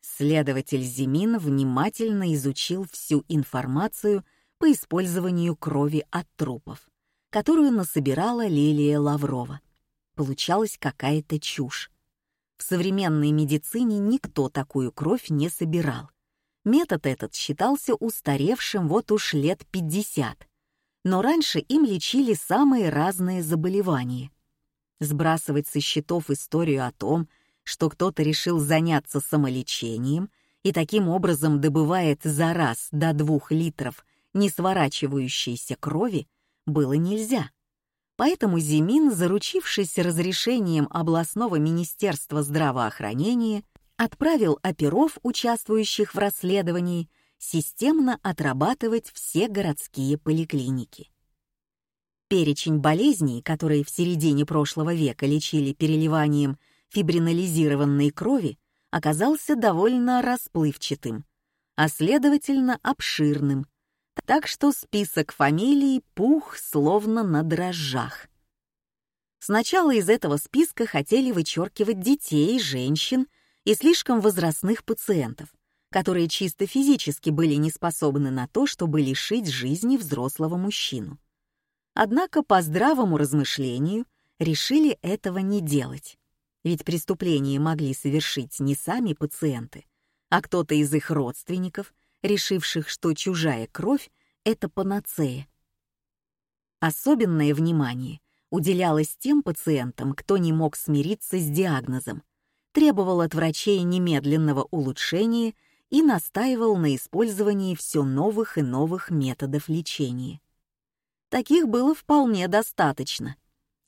Следователь Зимин внимательно изучил всю информацию по использованию крови от трупов, которую насобирала Лилия Лаврова. Получалась какая-то чушь. В современной медицине никто такую кровь не собирал. Метод этот считался устаревшим вот уж лет 50, но раньше им лечили самые разные заболевания. Сбрасывать со счетов историю о том, что кто-то решил заняться самолечением и таким образом добывает за раз до двух литров не сворачивающейся крови, было нельзя. Поэтому Зимин, заручившись разрешением областного министерства здравоохранения, отправил оперов, участвующих в расследовании, системно отрабатывать все городские поликлиники. Перечень болезней, которые в середине прошлого века лечили переливанием фибринализированной крови оказался довольно расплывчатым, а следовательно обширным, так что список фамилий пух словно на дрожжах. Сначала из этого списка хотели вычеркивать детей, женщин и слишком возрастных пациентов, которые чисто физически были не способны на то, чтобы лишить жизни взрослого мужчину. Однако по здравому размышлению решили этого не делать. Ведь преступления могли совершить не сами пациенты, а кто-то из их родственников, решивших, что чужая кровь — это панацея. Особенное внимание уделялось тем пациентам, кто не мог смириться с диагнозом, требовал от врачей немедленного улучшения и настаивал на использовании все новых и новых методов лечения. Таких было вполне достаточно.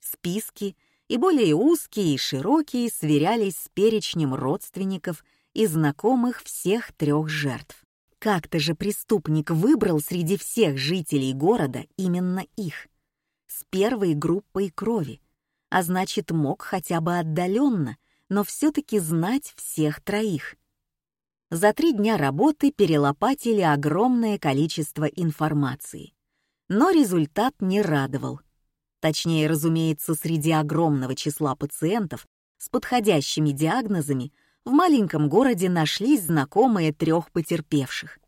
Списки — и более узкие и широкие сверялись с перечнем родственников и знакомых всех трех жертв. Как-то же преступник выбрал среди всех жителей города именно их, с первой группой крови, а значит мог хотя бы отдаленно, но все-таки знать всех троих. За три дня работы перелопатили огромное количество информации. Но результат не радовал — Точнее, разумеется, среди огромного числа пациентов с подходящими диагнозами в маленьком городе нашлись знакомые трех потерпевших.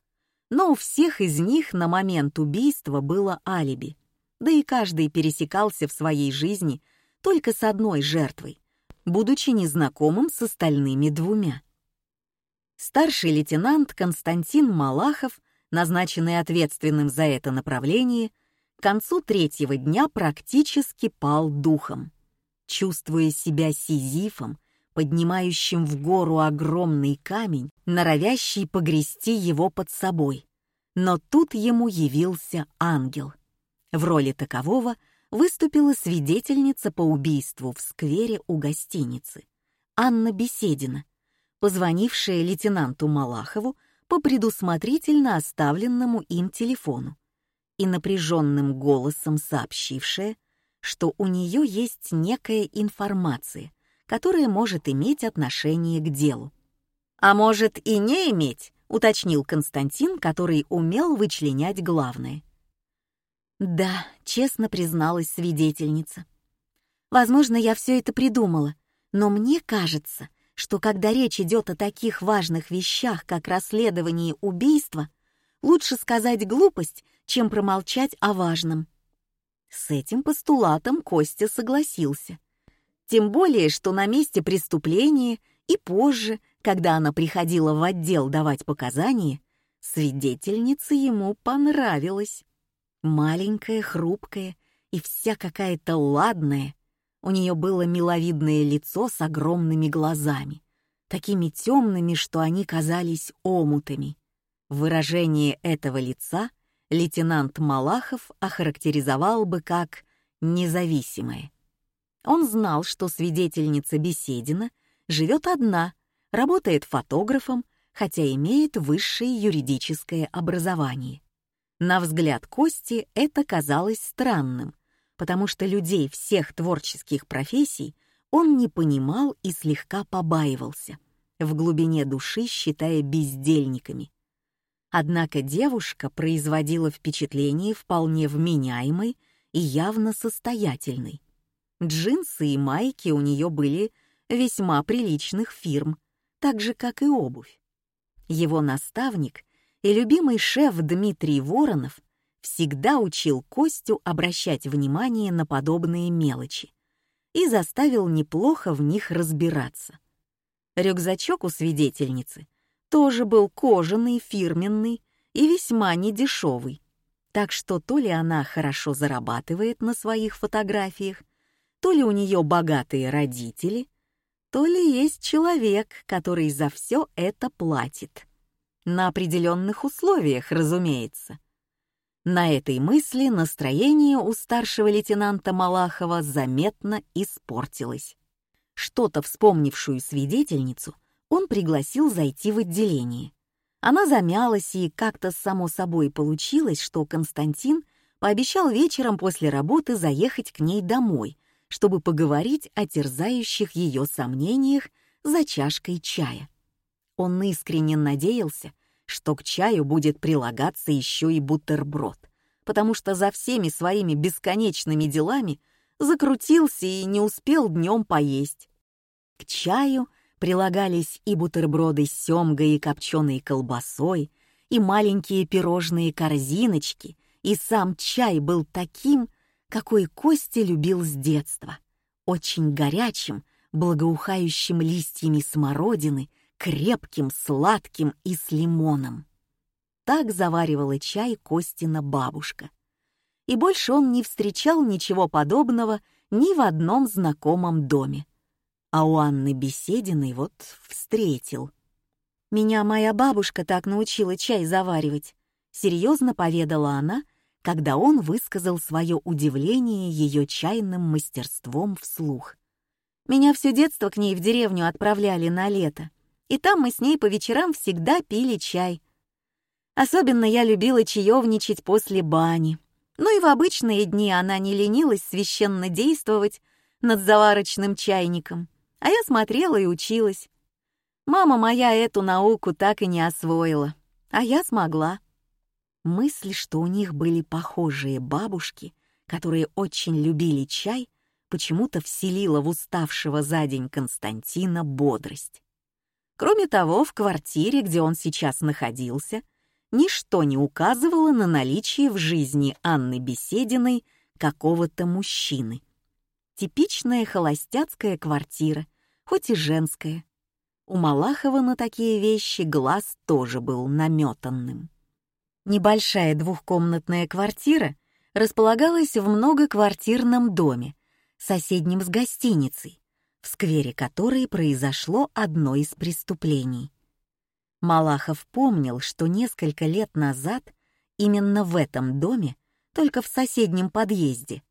Но у всех из них на момент убийства было алиби, да и каждый пересекался в своей жизни только с одной жертвой, будучи незнакомым с остальными двумя. Старший лейтенант Константин Малахов, назначенный ответственным за это направление, концу третьего дня практически пал духом. Чувствуя себя сизифом, поднимающим в гору огромный камень, норовящий погрести его под собой. Но тут ему явился ангел. В роли такового выступила свидетельница по убийству в сквере у гостиницы, Анна Беседина, позвонившая лейтенанту Малахову по предусмотрительно оставленному им телефону и напряженным голосом сообщившая, что у нее есть некая информация, которая может иметь отношение к делу. «А может и не иметь», — уточнил Константин, который умел вычленять главное. «Да», — честно призналась свидетельница. «Возможно, я все это придумала, но мне кажется, что когда речь идет о таких важных вещах, как расследование убийства, лучше сказать глупость, чем промолчать о важном. С этим постулатом Костя согласился. Тем более, что на месте преступления и позже, когда она приходила в отдел давать показания, свидетельница ему понравилась. Маленькая, хрупкая и вся какая-то ладная. У нее было миловидное лицо с огромными глазами, такими темными, что они казались омутами. Выражение этого лица — лейтенант Малахов охарактеризовал бы как «независимое». Он знал, что свидетельница Беседина живет одна, работает фотографом, хотя имеет высшее юридическое образование. На взгляд Кости это казалось странным, потому что людей всех творческих профессий он не понимал и слегка побаивался, в глубине души считая бездельниками. Однако девушка производила впечатление вполне вменяемой и явно состоятельной. Джинсы и майки у нее были весьма приличных фирм, так же, как и обувь. Его наставник и любимый шеф Дмитрий Воронов всегда учил Костю обращать внимание на подобные мелочи и заставил неплохо в них разбираться. Рюкзачок у свидетельницы тоже был кожаный, фирменный и весьма недешевый, так что то ли она хорошо зарабатывает на своих фотографиях, то ли у нее богатые родители, то ли есть человек, который за все это платит. На определенных условиях, разумеется. На этой мысли настроение у старшего лейтенанта Малахова заметно испортилось. Что-то вспомнившую свидетельницу он пригласил зайти в отделение. Она замялась, и как-то само собой получилось, что Константин пообещал вечером после работы заехать к ней домой, чтобы поговорить о терзающих ее сомнениях за чашкой чая. Он искренне надеялся, что к чаю будет прилагаться еще и бутерброд, потому что за всеми своими бесконечными делами закрутился и не успел днем поесть. К чаю прилагались и бутерброды с семгой и копченой колбасой, и маленькие пирожные корзиночки, и сам чай был таким, какой Костя любил с детства, очень горячим, благоухающим листьями смородины, крепким, сладким и с лимоном. Так заваривала чай Костина бабушка. И больше он не встречал ничего подобного ни в одном знакомом доме. А у Анны Бесединой вот встретил. «Меня моя бабушка так научила чай заваривать», — серьезно поведала она, когда он высказал свое удивление ее чайным мастерством вслух. «Меня все детство к ней в деревню отправляли на лето, и там мы с ней по вечерам всегда пили чай. Особенно я любила чаевничать после бани. Ну и в обычные дни она не ленилась священно действовать над заварочным чайником, а я смотрела и училась. Мама моя эту науку так и не освоила, а я смогла. Мысль, что у них были похожие бабушки, которые очень любили чай, почему-то вселила в уставшего за день Константина бодрость. Кроме того, в квартире, где он сейчас находился, ничто не указывало на наличие в жизни Анны Бесединой какого-то мужчины. Типичная холостяцкая квартира, хоть и женская. У Малахова на такие вещи глаз тоже был наметанным. Небольшая двухкомнатная квартира располагалась в многоквартирном доме, соседнем с гостиницей, в сквере которой произошло одно из преступлений. Малахов помнил, что несколько лет назад именно в этом доме, только в соседнем подъезде,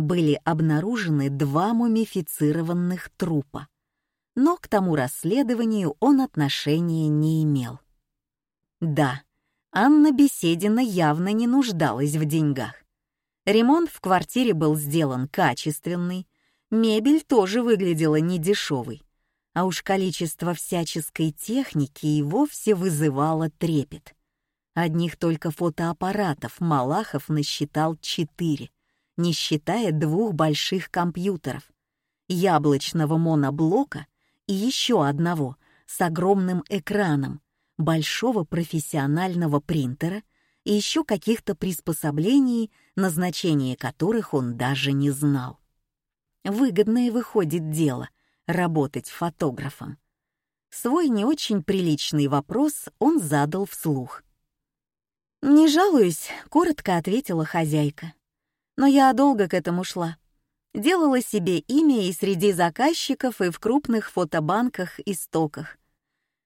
были обнаружены два мумифицированных трупа. Но к тому расследованию он отношения не имел. Да, Анна Беседина явно не нуждалась в деньгах. Ремонт в квартире был сделан качественный, мебель тоже выглядела недешевой, а уж количество всяческой техники и вовсе вызывало трепет. Одних только фотоаппаратов Малахов насчитал четыре, не считая двух больших компьютеров, яблочного моноблока и еще одного с огромным экраном, большого профессионального принтера и еще каких-то приспособлений, назначение которых он даже не знал. Выгодное выходит дело — работать фотографом. Свой не очень приличный вопрос он задал вслух. «Не жалуюсь», — коротко ответила хозяйка. «Но я долго к этому шла. Делала себе имя и среди заказчиков, и в крупных фотобанках и стоках.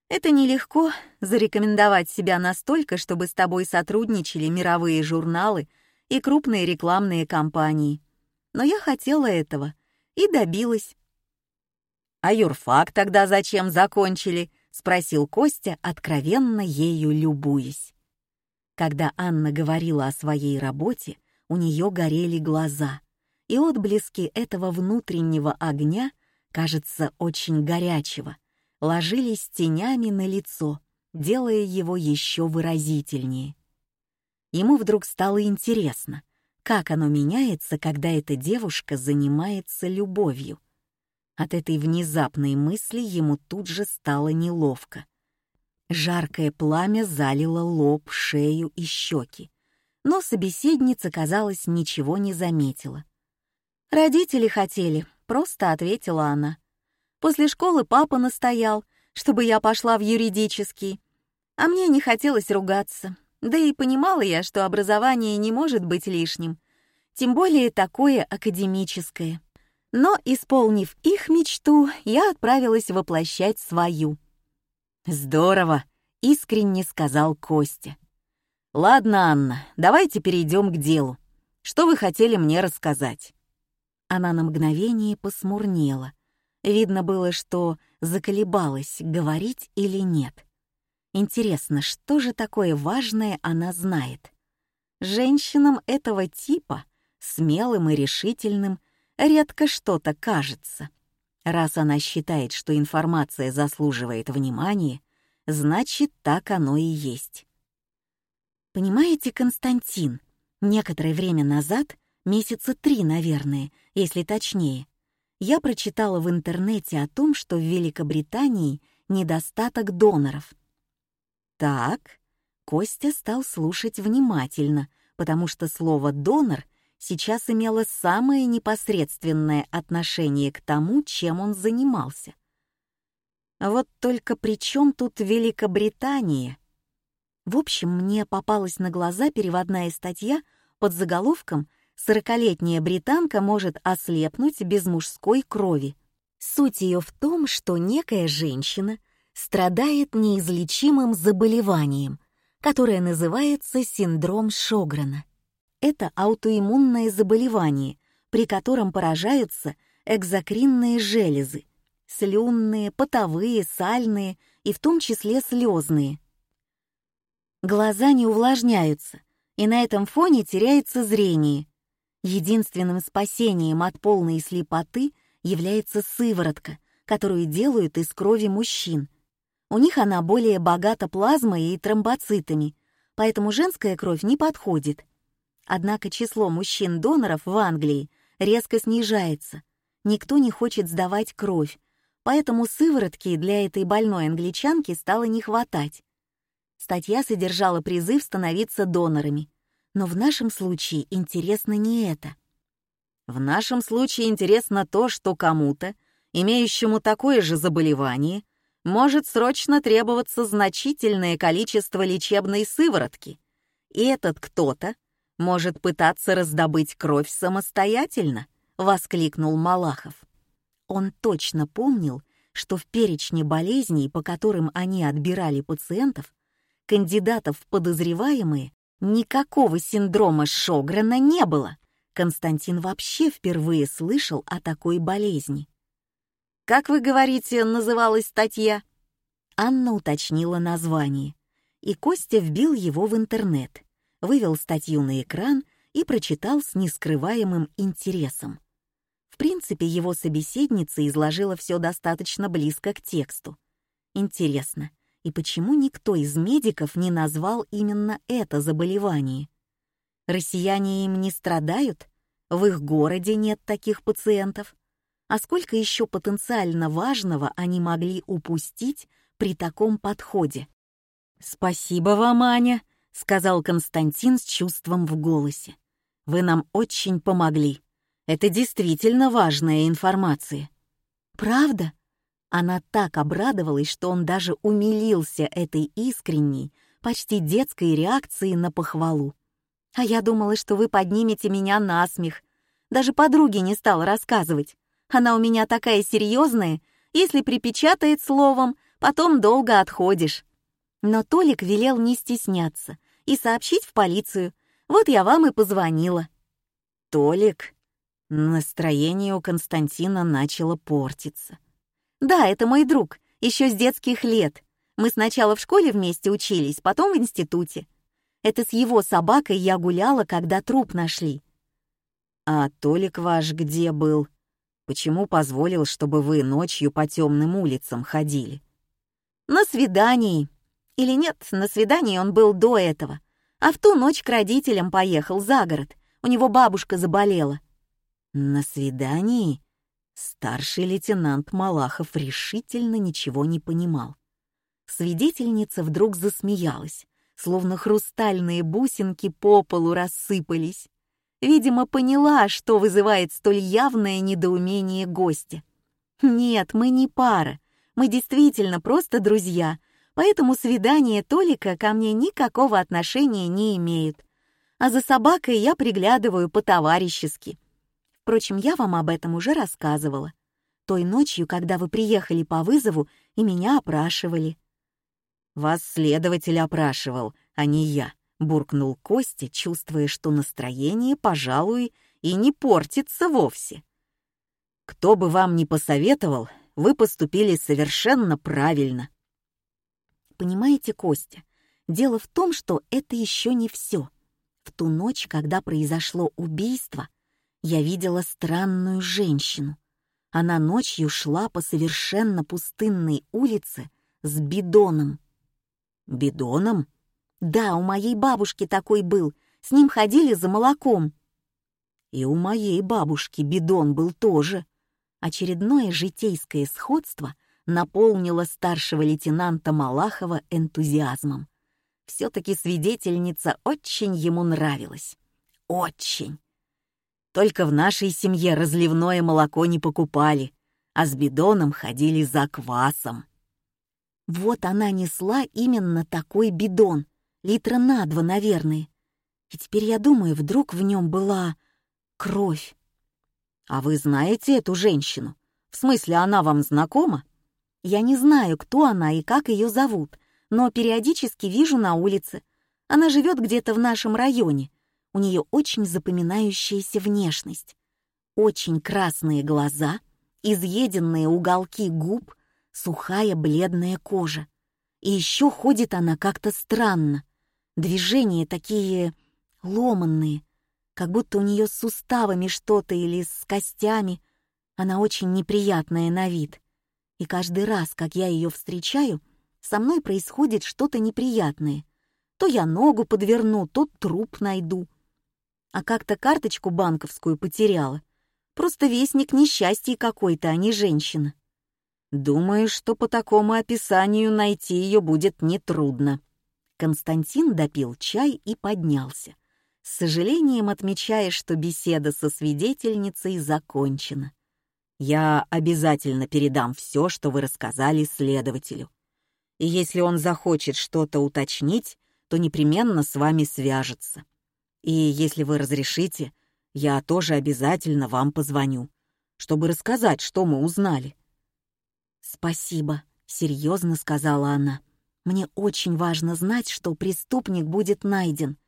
Это нелегко — зарекомендовать себя настолько, чтобы с тобой сотрудничали мировые журналы и крупные рекламные кампании. Но я хотела этого и добилась. «А юрфак тогда зачем закончили?» — спросил Костя, откровенно ею любуясь. Когда Анна говорила о своей работе, у нее горели глаза, и отблески этого внутреннего огня, кажется, очень горячего, ложились тенями на лицо, делая его еще выразительнее. Ему вдруг стало интересно, как оно меняется, когда эта девушка занимается любовью. От этой внезапной мысли ему тут же стало неловко. Жаркое пламя залило лоб, шею и щеки. Но собеседница, казалось, ничего не заметила. «Родители хотели», — просто ответила она. «После школы папа настоял, чтобы я пошла в юридический. А мне не хотелось ругаться. Да и понимала я, что образование не может быть лишним. Тем более такое академическое. Но, исполнив их мечту, я отправилась воплощать свою. «Здорово!» — искренне сказал Костя. «Ладно, Анна, давайте перейдем к делу. Что вы хотели мне рассказать?» Она на мгновение посмурнела. Видно было, что заколебалась, говорить или нет. Интересно, что же такое важное она знает? Женщинам этого типа, смелым и решительным, редко что-то кажется. Раз она считает, что информация заслуживает внимания, значит, так оно и есть. Понимаете, Константин, некоторое время назад, месяца три, наверное, если точнее, я прочитала в интернете о том, что в Великобритании недостаток доноров. Так, Костя стал слушать внимательно, потому что слово «донор» сейчас имело самое непосредственное отношение к тому, чем он занимался. Вот только при чем тут Великобритания? В общем, мне попалась на глаза переводная статья под заголовком «Сорокалетняя британка может ослепнуть без мужской крови». Суть ее в том, что некая женщина страдает неизлечимым заболеванием, которое называется синдром Шогрена это аутоиммунное заболевание, при котором поражаются экзокринные железы, слюнные, потовые, сальные и в том числе слезные. Глаза не увлажняются, и на этом фоне теряется зрение. Единственным спасением от полной слепоты является сыворотка, которую делают из крови мужчин. У них она более богата плазмой и тромбоцитами, поэтому женская кровь не подходит. Однако число мужчин-доноров в Англии резко снижается. Никто не хочет сдавать кровь, поэтому сыворотки для этой больной англичанки стало не хватать. Статья содержала призыв становиться донорами. Но в нашем случае интересно не это. В нашем случае интересно то, что кому-то, имеющему такое же заболевание, может срочно требоваться значительное количество лечебной сыворотки. И этот кто-то может пытаться раздобыть кровь самостоятельно», — воскликнул Малахов. Он точно помнил, что в перечне болезней, по которым они отбирали пациентов, кандидатов в подозреваемые, никакого синдрома Шогрена не было. Константин вообще впервые слышал о такой болезни. «Как вы говорите, называлась статья?» Анна уточнила название, и Костя вбил его в интернет вывел статью на экран и прочитал с нескрываемым интересом. В принципе, его собеседница изложила все достаточно близко к тексту. Интересно, и почему никто из медиков не назвал именно это заболевание? Россияне им не страдают? В их городе нет таких пациентов? А сколько еще потенциально важного они могли упустить при таком подходе? «Спасибо вам, Аня», — сказал Константин с чувством в голосе. «Вы нам очень помогли. Это действительно важная информация». «Правда?» Она так обрадовалась, что он даже умилился этой искренней, почти детской реакцией на похвалу. «А я думала, что вы поднимете меня на смех. Даже подруге не стала рассказывать. Она у меня такая серьезная, если припечатает словом, потом долго отходишь». Но Толик велел не стесняться и сообщить в полицию. Вот я вам и позвонила». «Толик?» Настроение у Константина начало портиться. «Да, это мой друг, еще с детских лет. Мы сначала в школе вместе учились, потом в институте. Это с его собакой я гуляла, когда труп нашли». «А Толик ваш где был? Почему позволил, чтобы вы ночью по темным улицам ходили?» «На свидании. Или нет, на свидании он был до этого. А в ту ночь к родителям поехал за город. У него бабушка заболела. На свидании старший лейтенант Малахов решительно ничего не понимал. Свидетельница вдруг засмеялась, словно хрустальные бусинки по полу рассыпались. Видимо, поняла, что вызывает столь явное недоумение гостя. «Нет, мы не пара. Мы действительно просто друзья, поэтому свидание Толика ко мне никакого отношения не имеет. А за собакой я приглядываю по-товарищески. Впрочем, я вам об этом уже рассказывала. Той ночью, когда вы приехали по вызову и меня опрашивали. «Вас следователь опрашивал, а не я», — буркнул Костя, чувствуя, что настроение, пожалуй, и не портится вовсе. «Кто бы вам ни посоветовал, вы поступили совершенно правильно». Понимаете, Костя, дело в том, что это еще не все. В ту ночь, когда произошло убийство, я видела странную женщину. Она ночью шла по совершенно пустынной улице с бидоном. Бидоном? Да, у моей бабушки такой был. С ним ходили за молоком. И у моей бабушки бидон был тоже. Очередное житейское сходство наполнило старшего лейтенанта Малахова энтузиазмом. Все-таки свидетельница очень ему нравилась. Очень. Только в нашей семье разливное молоко не покупали, а с бидоном ходили за квасом. Вот она несла именно такой бидон, литра на два, наверное. И теперь я думаю, вдруг в нем была кровь. А вы знаете эту женщину? В смысле, она вам знакома? Я не знаю, кто она и как ее зовут, но периодически вижу на улице. Она живет где-то в нашем районе, у нее очень запоминающаяся внешность. Очень красные глаза, изъеденные уголки губ, сухая бледная кожа. И еще ходит она как-то странно. Движения такие ломанные, как будто у нее с суставами что-то или с костями. Она очень неприятная на вид. И каждый раз, как я ее встречаю, со мной происходит что-то неприятное. То я ногу подверну, то труп найду а как-то карточку банковскую потеряла. Просто вестник несчастья какой-то, а не женщина. Думаю, что по такому описанию найти ее будет нетрудно. Константин допил чай и поднялся, с сожалением отмечая, что беседа со свидетельницей закончена. «Я обязательно передам все, что вы рассказали следователю. И если он захочет что-то уточнить, то непременно с вами свяжется. И если вы разрешите, я тоже обязательно вам позвоню, чтобы рассказать, что мы узнали». «Спасибо», — серьезно сказала она. «Мне очень важно знать, что преступник будет найден.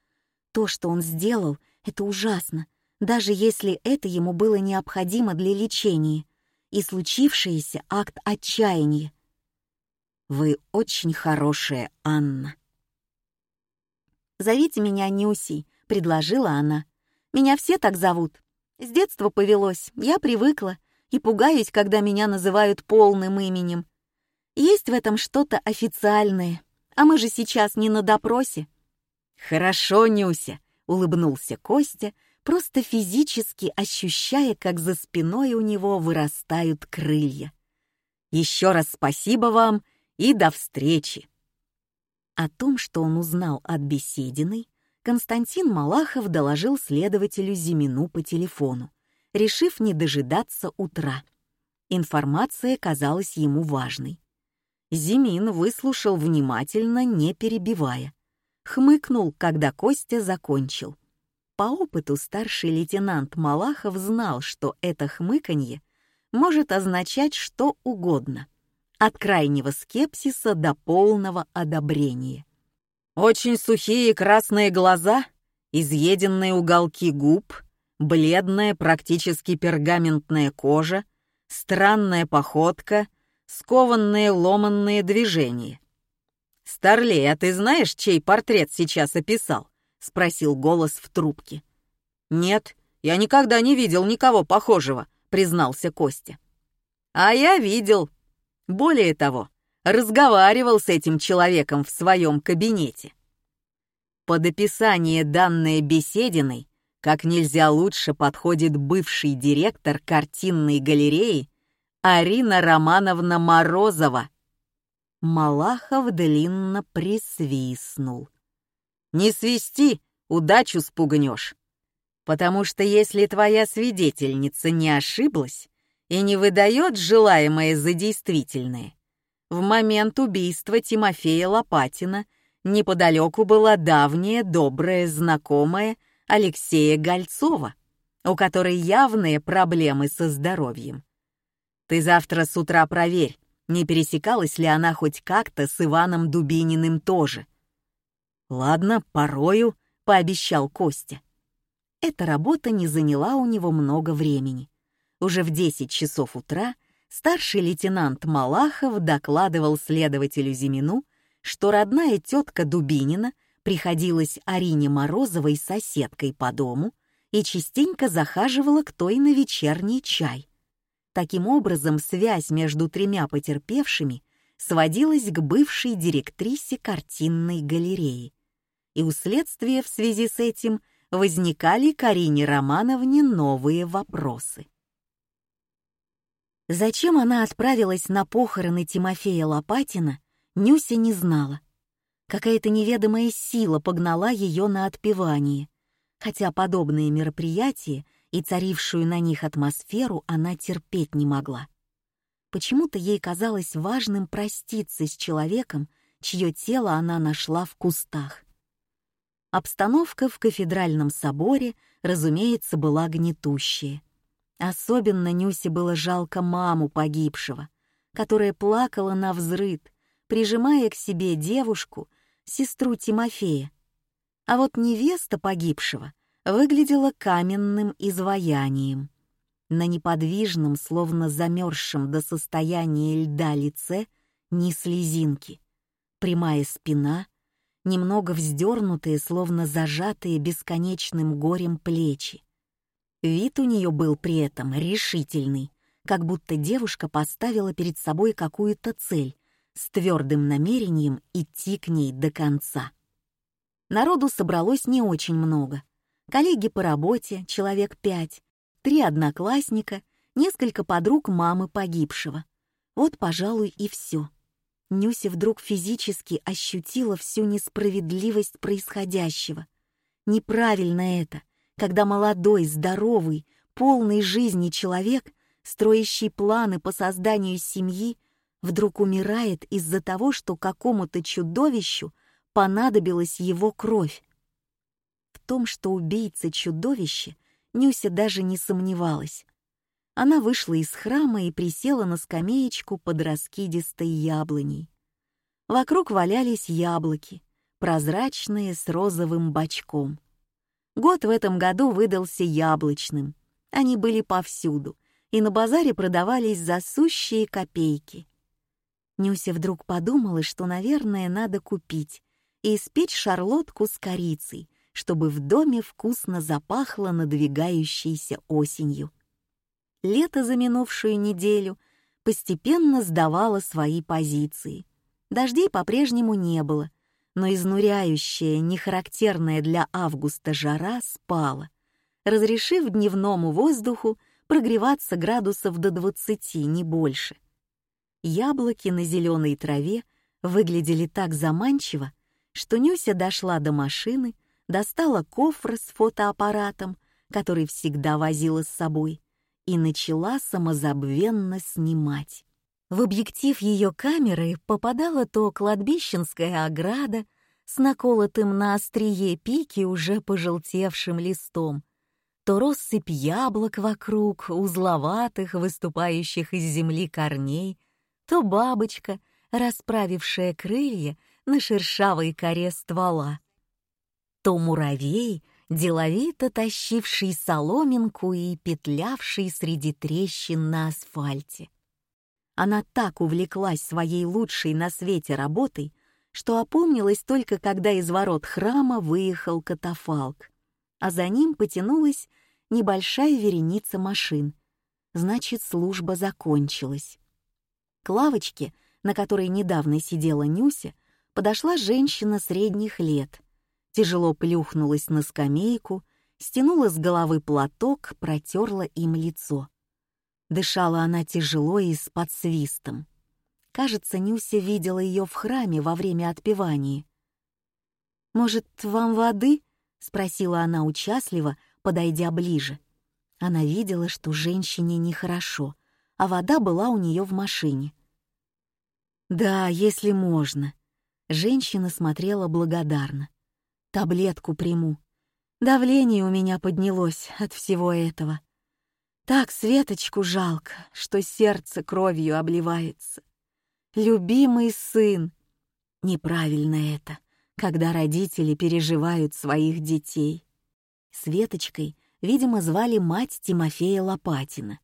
То, что он сделал, это ужасно, даже если это ему было необходимо для лечения, и случившийся акт отчаяния. Вы очень хорошая, Анна. Зовите меня Нюси, — предложила она. «Меня все так зовут. С детства повелось, я привыкла и пугаюсь, когда меня называют полным именем. Есть в этом что-то официальное, а мы же сейчас не на допросе». «Хорошо, Нюся», — улыбнулся Костя, просто физически ощущая, как за спиной у него вырастают крылья. «Еще раз спасибо вам и до встречи!» О том, что он узнал от Бесединой, Константин Малахов доложил следователю Зимину по телефону, решив не дожидаться утра. Информация казалась ему важной. Зимин выслушал внимательно, не перебивая. Хмыкнул, когда Костя закончил. По опыту старший лейтенант Малахов знал, что это хмыканье может означать что угодно. От крайнего скепсиса до полного одобрения. Очень сухие красные глаза, изъеденные уголки губ, бледная, практически пергаментная кожа, странная походка, скованные ломанные движения. «Старлей, а ты знаешь, чей портрет сейчас описал?» — спросил голос в трубке. «Нет, я никогда не видел никого похожего», — признался Костя. «А я видел. Более того, разговаривал с этим человеком в своем кабинете. Под описание данной бесединой как нельзя лучше подходит бывший директор картинной галереи Арина Романовна Морозова. Малахов длинно присвистнул. «Не свисти, удачу спугнешь. Потому что если твоя свидетельница не ошиблась и не выдает желаемое за действительное, в момент убийства Тимофея Лопатина неподалеку была давняя добрая знакомая Алексея Гольцова, у которой явные проблемы со здоровьем. Ты завтра с утра проверь, не пересекалась ли она хоть как-то с Иваном Дубининым тоже. «Ладно, порою», — пообещал Костя. Эта работа не заняла у него много времени. Уже в 10 часов утра старший лейтенант Малахов докладывал следователю Зимину, что родная тетка Дубинина приходилась Арине Морозовой соседкой по дому и частенько захаживала к той на вечерний чай. Таким образом, связь между тремя потерпевшими сводилась к бывшей директрисе картинной галереи. И у следствия в связи с этим возникали Карине Романовне новые вопросы. Зачем она отправилась на похороны Тимофея Лопатина, Нюся не знала. Какая-то неведомая сила погнала ее на отпевание, хотя подобные мероприятия и царившую на них атмосферу она терпеть не могла. Почему-то ей казалось важным проститься с человеком, чье тело она нашла в кустах. Обстановка в кафедральном соборе, разумеется, была гнетущая. Особенно Нюсе было жалко маму погибшего, которая плакала на взрыд, прижимая к себе девушку, сестру Тимофея. А вот невеста погибшего выглядела каменным изваянием. На неподвижном, словно замерзшем до состояния льда лице, ни слезинки. Прямая спина, немного вздернутые, словно зажатые бесконечным горем плечи. Вид у нее был при этом решительный, как будто девушка поставила перед собой какую-то цель с твердым намерением идти к ней до конца. Народу собралось не очень много — коллеги по работе, человек пять, три одноклассника, несколько подруг мамы погибшего. Вот, пожалуй, и все. Нюся вдруг физически ощутила всю несправедливость происходящего. Неправильно это, когда молодой, здоровый, полный жизни человек, строящий планы по созданию семьи, вдруг умирает из-за того, что какому-то чудовищу понадобилась его кровь том, что убийца чудовище, Нюся даже не сомневалась. Она вышла из храма и присела на скамеечку под раскидистой яблоней. Вокруг валялись яблоки, прозрачные с розовым бочком. Год в этом году выдался яблочным. Они были повсюду, и на базаре продавались за сущие копейки. Нюся вдруг подумала, что, наверное, надо купить и испечь шарлотку с корицей, чтобы в доме вкусно запахло надвигающейся осенью. Лето за минувшую неделю постепенно сдавало свои позиции. Дождей по-прежнему не было, но изнуряющая, нехарактерная для августа жара спала, разрешив дневному воздуху прогреваться градусов до 20, не больше. Яблоки на зеленой траве выглядели так заманчиво, что Нюся дошла до машины, достала кофр с фотоаппаратом, который всегда возила с собой, и начала самозабвенно снимать. В объектив ее камеры попадала то кладбищенская ограда с наколотым на острие пики уже пожелтевшим листом, то россыпь яблок вокруг, узловатых, выступающих из земли корней, то бабочка, расправившая крылья на шершавой коре ствола то муравей, деловито тащивший соломинку и петлявший среди трещин на асфальте. Она так увлеклась своей лучшей на свете работой, что опомнилась только когда из ворот храма выехал катафалк, а за ним потянулась небольшая вереница машин. Значит, служба закончилась. К лавочке, на которой недавно сидела Нюся, подошла женщина средних лет — тяжело плюхнулась на скамейку, стянула с головы платок, протерла им лицо. Дышала она тяжело и с подсвистом. Кажется, Нюся видела ее в храме во время отпевания. «Может, вам воды?» — спросила она участливо, подойдя ближе. Она видела, что женщине нехорошо, а вода была у нее в машине. «Да, если можно». Женщина смотрела благодарно. «Таблетку приму. Давление у меня поднялось от всего этого. Так Светочку жалко, что сердце кровью обливается. Любимый сын. Неправильно это, когда родители переживают своих детей. Светочкой, видимо, звали мать Тимофея Лопатина.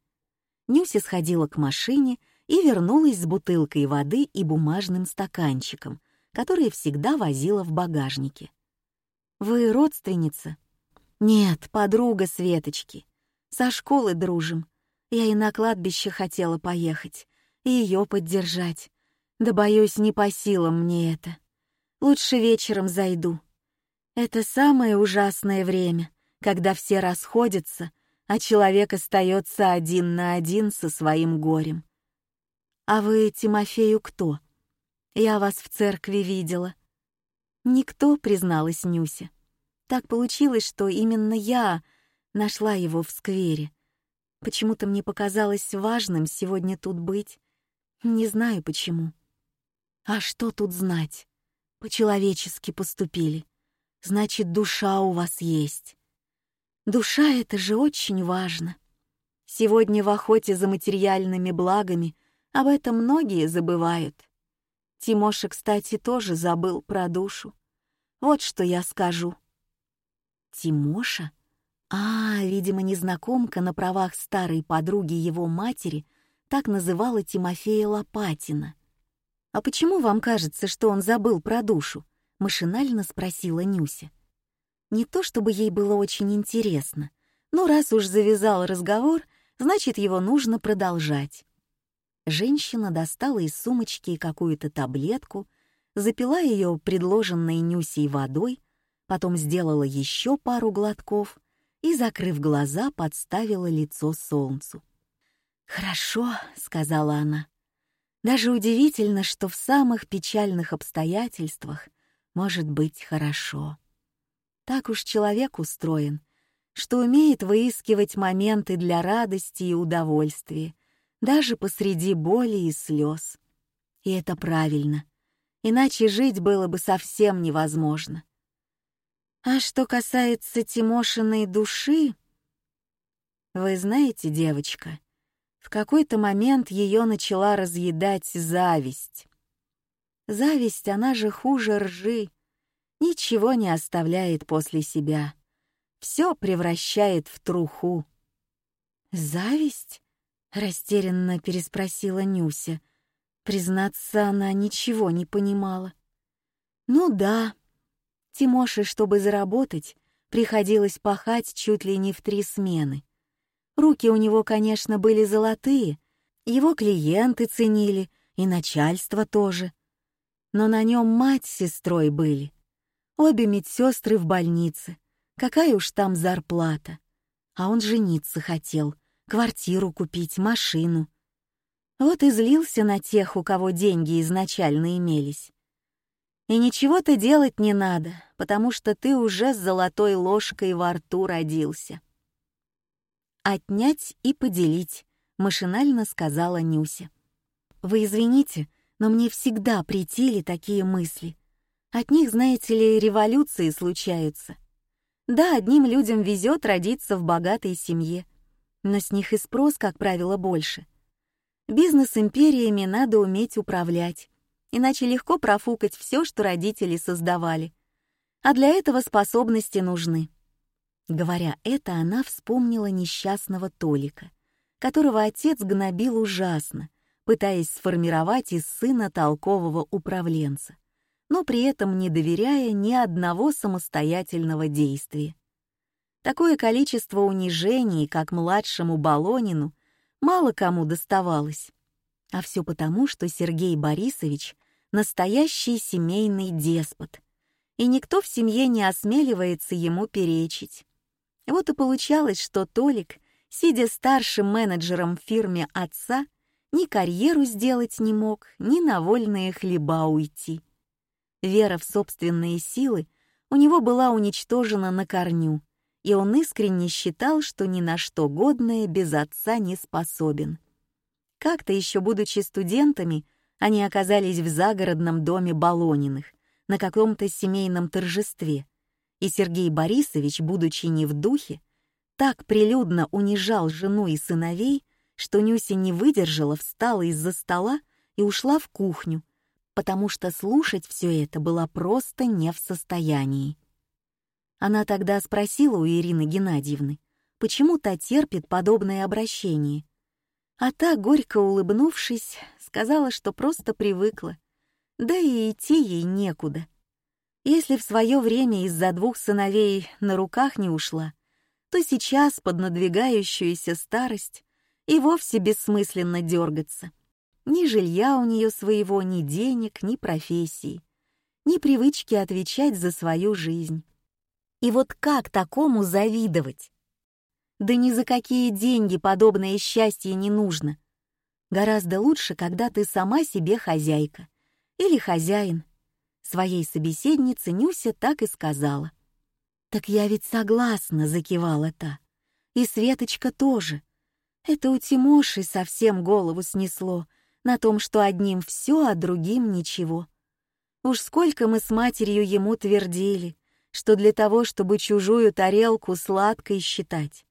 Нюся сходила к машине и вернулась с бутылкой воды и бумажным стаканчиком, который всегда возила в багажнике. «Вы родственница?» «Нет, подруга Светочки. Со школы дружим. Я и на кладбище хотела поехать, и ее поддержать. Да, боюсь, не по силам мне это. Лучше вечером зайду. Это самое ужасное время, когда все расходятся, а человек остается один на один со своим горем. А вы, Тимофею, кто? Я вас в церкви видела. Никто, призналась Нюся. Так получилось, что именно я нашла его в сквере. Почему-то мне показалось важным сегодня тут быть. Не знаю почему. А что тут знать? По-человечески поступили. Значит, душа у вас есть. Душа — это же очень важно. Сегодня в охоте за материальными благами об этом многие забывают. Тимоша, кстати, тоже забыл про душу. Вот что я скажу. Тимоша? А, видимо, незнакомка на правах старой подруги его матери так называла Тимофея Лопатина — «А почему вам кажется, что он забыл про душу?» — машинально спросила Нюся. Не то чтобы ей было очень интересно, но раз уж завязал разговор, значит, его нужно продолжать. Женщина достала из сумочки какую-то таблетку, запила ее предложенной Нюсей водой, потом сделала еще пару глотков и, закрыв глаза, подставила лицо солнцу. «Хорошо», — сказала она. Даже удивительно, что в самых печальных обстоятельствах может быть хорошо. Так уж человек устроен, что умеет выискивать моменты для радости и удовольствия, даже посреди боли и слез. И это правильно, иначе жить было бы совсем невозможно. А что касается Тимошиной души... Вы знаете, девочка, в какой-то момент ее начала разъедать зависть. Зависть, она же хуже ржи, ничего не оставляет после себя, все превращает в труху. «Зависть?» — растерянно переспросила Нюся. Признаться, она ничего не понимала. «Ну да. Тимоше, чтобы заработать, приходилось пахать чуть ли не в три смены. Руки у него, конечно, были золотые, его клиенты ценили, и начальство тоже. Но на нем мать с сестрой были. Обе медсестры в больнице. Какая уж там зарплата. А он жениться хотел, квартиру купить, машину. Вот и злился на тех, у кого деньги изначально имелись. И ничего-то делать не надо, потому что ты уже с золотой ложкой во рту родился. «Отнять и поделить», — машинально сказала Нюся. «Вы извините, но мне всегда претили такие мысли. От них, знаете ли, революции случаются. Да, одним людям везет родиться в богатой семье, но с них и спрос, как правило, больше. Бизнес-империями надо уметь управлять, иначе легко профукать все, что родители создавали. А для этого способности нужны. Говоря это, она вспомнила несчастного Толика, которого отец гнобил ужасно, пытаясь сформировать из сына толкового управленца, но при этом не доверяя ни одного самостоятельного действия. Такое количество унижений, как младшему Болонину, мало кому доставалось. А все потому, что Сергей Борисович — настоящий семейный деспот, и никто в семье не осмеливается ему перечить. Вот и получалось, что Толик, сидя старшим менеджером в фирме отца, Ни карьеру сделать не мог, ни на вольные хлеба уйти. Вера в собственные силы у него была уничтожена на корню, и он искренне считал, что ни на что годное без отца не способен. Как-то еще будучи студентами, они оказались в загородном доме Болониных на каком-то семейном торжестве, и Сергей Борисович, будучи не в духе, так прилюдно унижал жену и сыновей, что Нюся не выдержала, встала из-за стола и ушла в кухню, потому что слушать все это была просто не в состоянии. Она тогда спросила у Ирины Геннадьевны, почему та терпит подобное обращение. А та, горько улыбнувшись, сказала, что просто привыкла, да и идти ей некуда. Если в свое время из-за двух сыновей на руках не ушла, то сейчас под надвигающуюся старость и вовсе бессмысленно дергаться. Ни жилья у нее своего, ни денег, ни профессии, ни привычки отвечать за свою жизнь. И вот как такому завидовать? Да ни за какие деньги подобное счастье не нужно. Гораздо лучше, когда ты сама себе хозяйка. Или хозяин. Своей собеседнице Нюся так и сказала. «Так я ведь согласна», — закивала та. «И Светочка тоже. Это у Тимоши совсем голову снесло на том, что одним все, а другим ничего. Уж сколько мы с матерью ему твердили, что для того, чтобы чужую тарелку сладкой считать,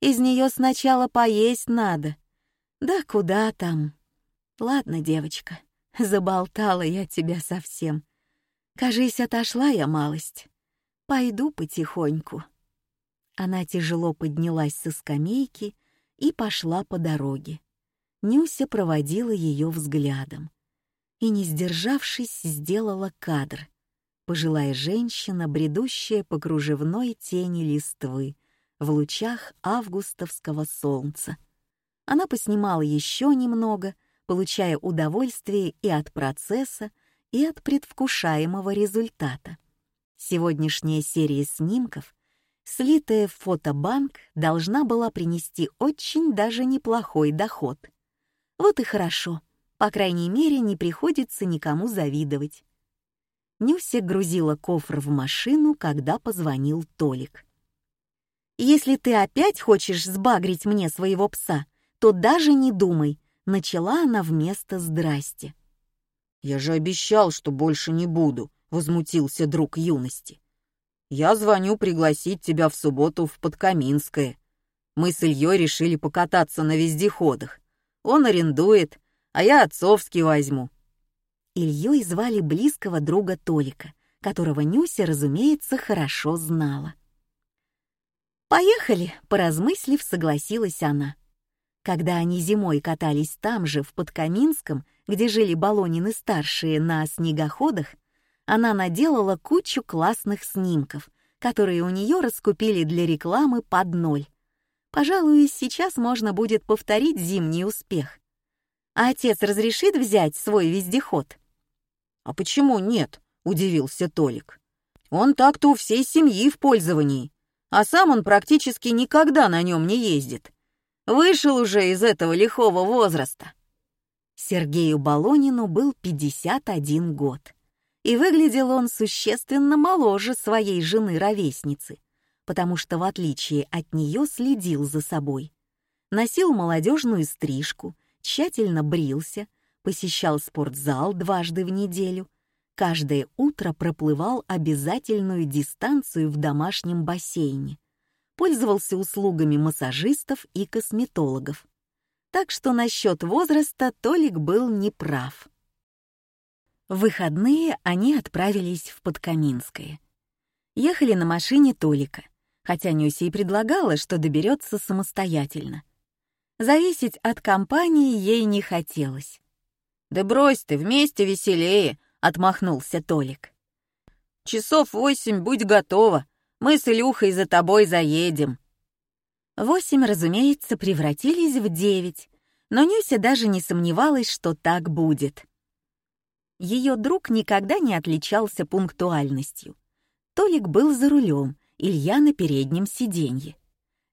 из нее сначала поесть надо. Да куда там? Ладно, девочка, заболтала я тебя совсем. Кажись, отошла я малость. Пойду потихоньку. Она тяжело поднялась со скамейки и пошла по дороге. Нюся проводила ее взглядом и, не сдержавшись, сделала кадр. Пожилая женщина, бредущая по кружевной тени листвы в лучах августовского солнца. Она поснимала еще немного, получая удовольствие и от процесса, и от предвкушаемого результата. Сегодняшняя серия снимков, слитая в фотобанк, должна была принести очень даже неплохой доход. Вот и хорошо, по крайней мере, не приходится никому завидовать. Нюся грузила кофр в машину, когда позвонил Толик. «Если ты опять хочешь сбагрить мне своего пса, то даже не думай», — начала она вместо «здрасте». «Я же обещал, что больше не буду», — возмутился друг юности. «Я звоню пригласить тебя в субботу в Подкаминское. Мы с Ильей решили покататься на вездеходах. Он арендует, а я отцовский возьму». Ильей звали близкого друга Толика, которого Нюся, разумеется, хорошо знала. «Поехали», — поразмыслив, согласилась она. Когда они зимой катались там же, в Подкаминском, где жили Болонины-старшие на снегоходах, она наделала кучу классных снимков, которые у нее раскупили для рекламы под ноль. Пожалуй, сейчас можно будет повторить зимний успех. А отец разрешит взять свой вездеход? «А почему нет?» — удивился Толик. «Он так-то у всей семьи в пользовании, а сам он практически никогда на нем не ездит. Вышел уже из этого лихого возраста». Сергею Болонину был 51 год, и выглядел он существенно моложе своей жены-ровесницы, потому что, в отличие от нее, следил за собой. Носил молодежную стрижку, тщательно брился, посещал спортзал дважды в неделю, каждое утро проплывал обязательную дистанцию в домашнем бассейне, пользовался услугами массажистов и косметологов так что насчет возраста Толик был неправ. В выходные они отправились в Подкаминское. Ехали на машине Толика, хотя Нюся и предлагала, что доберется самостоятельно. Зависеть от компании ей не хотелось. «Да брось ты, вместе веселее», — отмахнулся Толик. «Часов восемь будь готова, мы с Илюхой за тобой заедем». Восемь, разумеется, превратились в девять, но Нюся даже не сомневалась, что так будет. Ее друг никогда не отличался пунктуальностью. Толик был за рулем, Илья на переднем сиденье.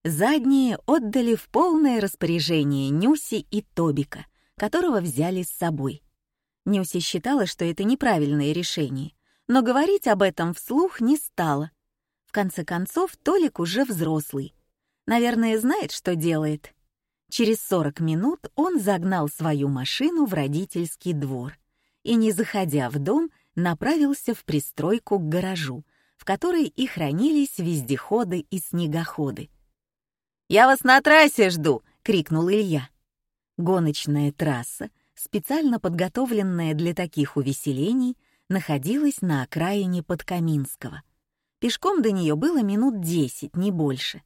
Задние отдали в полное распоряжение Нюси и Тобика, которого взяли с собой. Нюся считала, что это неправильное решение, но говорить об этом вслух не стала. Конце концов, Толик уже взрослый. Наверное, знает, что делает. Через 40 минут он загнал свою машину в родительский двор и, не заходя в дом, направился в пристройку к гаражу, в которой и хранились вездеходы и снегоходы. «Я вас на трассе жду!» — крикнул Илья. Гоночная трасса, специально подготовленная для таких увеселений, находилась на окраине Подкаминского. Пешком до нее было минут десять, не больше.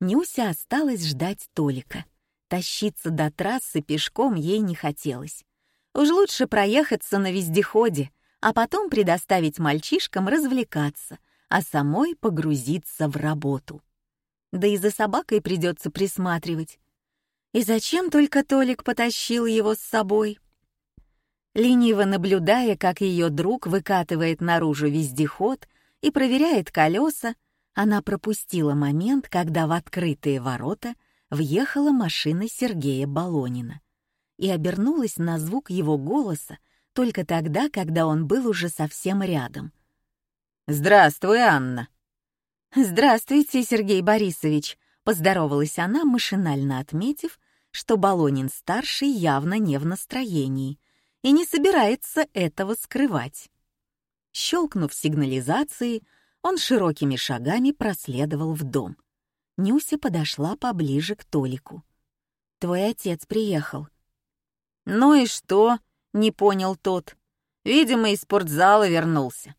Нюся осталась ждать Толика. Тащиться до трассы пешком ей не хотелось. Уж лучше проехаться на вездеходе, а потом предоставить мальчишкам развлекаться, а самой погрузиться в работу. Да и за собакой придется присматривать. И зачем только Толик потащил его с собой? Лениво наблюдая, как ее друг выкатывает наружу вездеход и проверяет колеса, она пропустила момент, когда в открытые ворота въехала машина Сергея Балонина и обернулась на звук его голоса только тогда, когда он был уже совсем рядом. «Здравствуй, Анна!» «Здравствуйте, Сергей Борисович!» — поздоровалась она, машинально отметив, что Балонин-старший явно не в настроении и не собирается этого скрывать. Щелкнув сигнализацией, он широкими шагами проследовал в дом. Нюся подошла поближе к Толику. «Твой отец приехал». «Ну и что?» — не понял тот. «Видимо, из спортзала вернулся».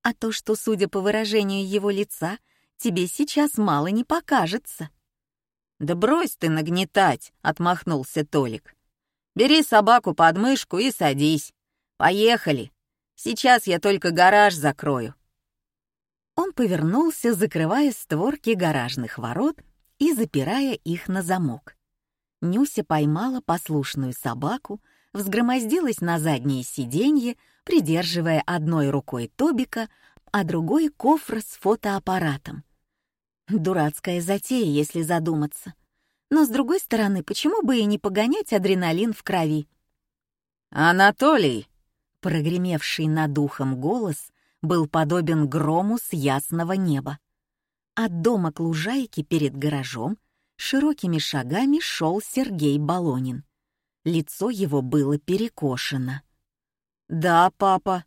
«А то, что, судя по выражению его лица, тебе сейчас мало не покажется». «Да брось ты нагнетать!» — отмахнулся Толик. «Бери собаку под мышку и садись. Поехали. Сейчас я только гараж закрою». Он повернулся, закрывая створки гаражных ворот и запирая их на замок. Нюся поймала послушную собаку, взгромоздилась на заднее сиденье, придерживая одной рукой Тобика, а другой — кофр с фотоаппаратом. Дурацкая затея, если задуматься. Но, с другой стороны, почему бы и не погонять адреналин в крови? «Анатолий!» — прогремевший над ухом голос был подобен грому с ясного неба. От дома к лужайке перед гаражом широкими шагами шел Сергей Балонин. Лицо его было перекошено. «Да, папа».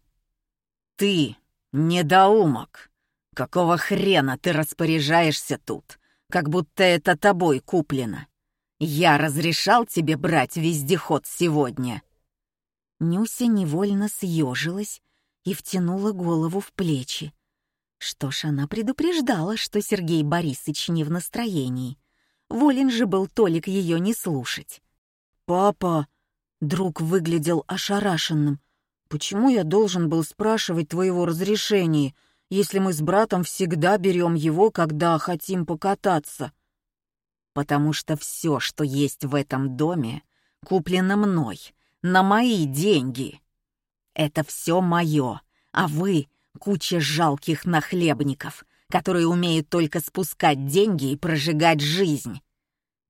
«Ты, недоумок! Какого хрена ты распоряжаешься тут, как будто это тобой куплено? Я разрешал тебе брать вездеход сегодня». Нюся невольно съежилась и втянула голову в плечи. Что ж, она предупреждала, что Сергей Борисович не в настроении. Волен же был Толик ее не слушать. «Папа!» — друг выглядел ошарашенным. «Почему я должен был спрашивать твоего разрешения, если мы с братом всегда берем его, когда хотим покататься?» «Потому что все, что есть в этом доме, куплено мной, на мои деньги. Это все мое, а вы — куча жалких нахлебников, которые умеют только спускать деньги и прожигать жизнь.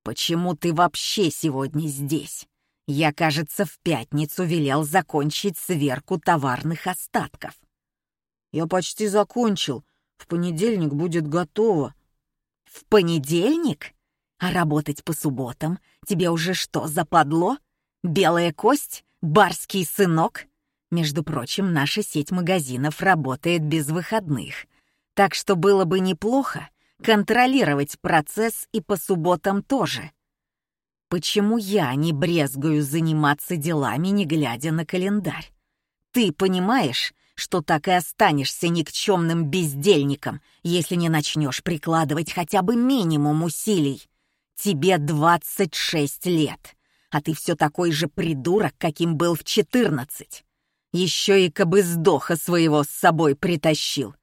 Почему ты вообще сегодня здесь? Я, кажется, в пятницу велел закончить сверку товарных остатков. Я почти закончил. В понедельник будет готово. В понедельник? А работать по субботам тебе уже что, западло? Белая кость? Барский сынок? Между прочим, наша сеть магазинов работает без выходных. Так что было бы неплохо контролировать процесс и по субботам тоже. Почему я не брезгую заниматься делами, не глядя на календарь? Ты понимаешь, что так и останешься никчемным бездельником, если не начнешь прикладывать хотя бы минимум усилий. Тебе 26 лет, а ты все такой же придурок, каким был в 14. Еще и кабы сдоха своего с собой притащил.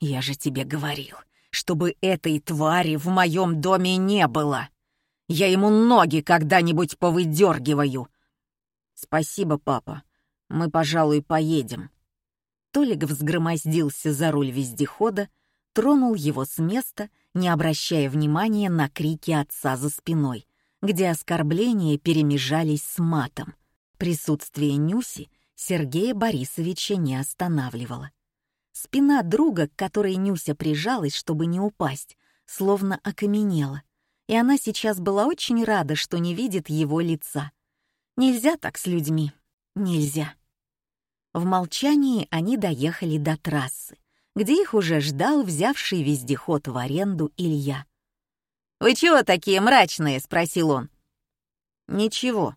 Я же тебе говорил, чтобы этой твари в моем доме не было. Я ему ноги когда-нибудь повыдергиваю. Спасибо, папа. Мы, пожалуй, поедем. Толик взгромоздился за руль вездехода, тронул его с места, не обращая внимания на крики отца за спиной, где оскорбления перемежались с матом. Присутствие Нюси Сергея Борисовича не останавливало. Спина друга, к которой Нюся прижалась, чтобы не упасть, словно окаменела, и она сейчас была очень рада, что не видит его лица. Нельзя так с людьми. Нельзя. В молчании они доехали до трассы, где их уже ждал взявший вездеход в аренду Илья. «Вы чего такие мрачные?» — спросил он. «Ничего.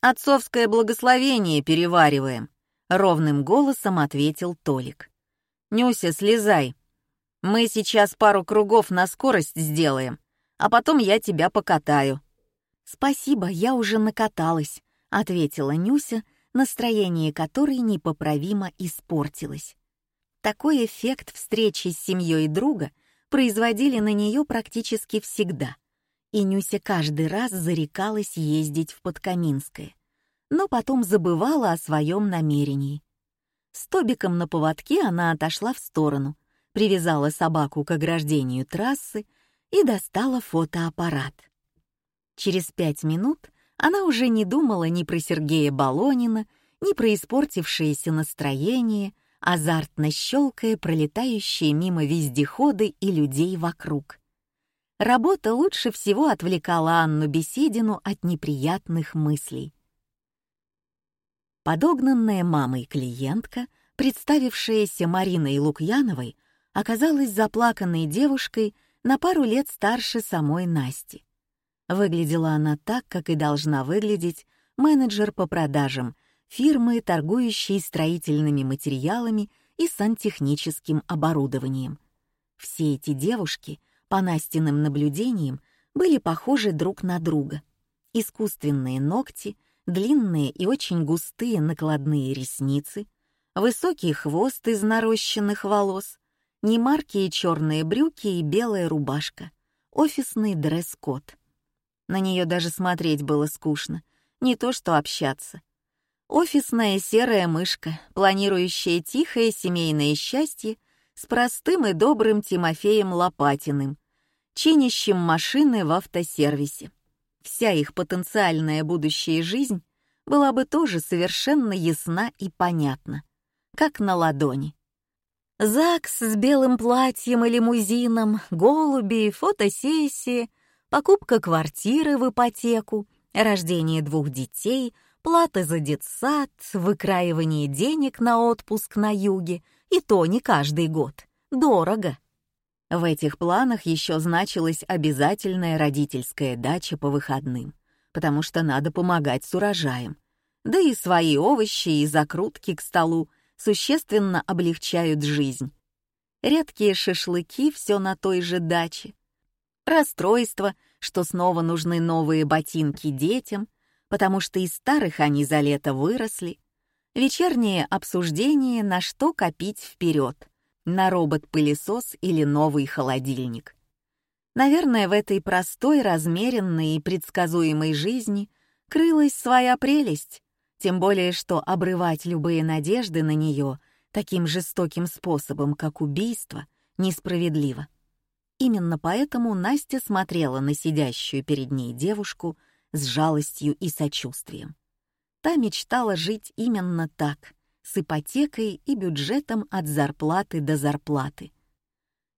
Отцовское благословение перевариваем», — ровным голосом ответил Толик. «Нюся, слезай. Мы сейчас пару кругов на скорость сделаем, а потом я тебя покатаю». «Спасибо, я уже накаталась», — ответила Нюся, настроение которой непоправимо испортилось. Такой эффект встречи с семьей друга производили на нее практически всегда, и Нюся каждый раз зарекалась ездить в Подкаминское, но потом забывала о своем намерении. С Тобиком на поводке она отошла в сторону, привязала собаку к ограждению трассы и достала фотоаппарат. Через пять минут она уже не думала ни про Сергея Балонина, ни про испортившееся настроение, азартно щелкая пролетающие мимо вездеходы и людей вокруг. Работа лучше всего отвлекала Анну Беседину от неприятных мыслей. Подогнанная мамой клиентка, представившаяся Мариной Лукьяновой, оказалась заплаканной девушкой на пару лет старше самой Насти. Выглядела она так, как и должна выглядеть менеджер по продажам — фирмы, торгующие строительными материалами и сантехническим оборудованием. Все эти девушки, по Настиным наблюдениям, были похожи друг на друга. Искусственные ногти, длинные и очень густые накладные ресницы, высокий хвост из нарощенных волос, немаркие черные брюки и белая рубашка, офисный дресс-код. На нее даже смотреть было скучно, не то что общаться. Офисная серая мышка, планирующая тихое семейное счастье с простым и добрым Тимофеем Лопатиным, чинящим машины в автосервисе. Вся их потенциальная будущая жизнь была бы тоже совершенно ясна и понятна, как на ладони. ЗАГС с белым платьем и лимузином, голуби, фотосессии, покупка квартиры в ипотеку, рождение двух детей — плата за детсад, выкраивание денег на отпуск на юге, и то не каждый год. Дорого. В этих планах еще значилась обязательная родительская дача по выходным, потому что надо помогать с урожаем. Да и свои овощи и закрутки к столу существенно облегчают жизнь. Редкие шашлыки все на той же даче. Расстройство, что снова нужны новые ботинки детям — потому что из старых они за лето выросли. Вечернее обсуждение, на что копить вперед, на робот-пылесос или новый холодильник. Наверное, в этой простой, размеренной и предсказуемой жизни крылась своя прелесть, тем более что обрывать любые надежды на нее таким жестоким способом, как убийство, несправедливо. Именно поэтому Настя смотрела на сидящую перед ней девушку с жалостью и сочувствием. Та мечтала жить именно так, с ипотекой и бюджетом от зарплаты до зарплаты.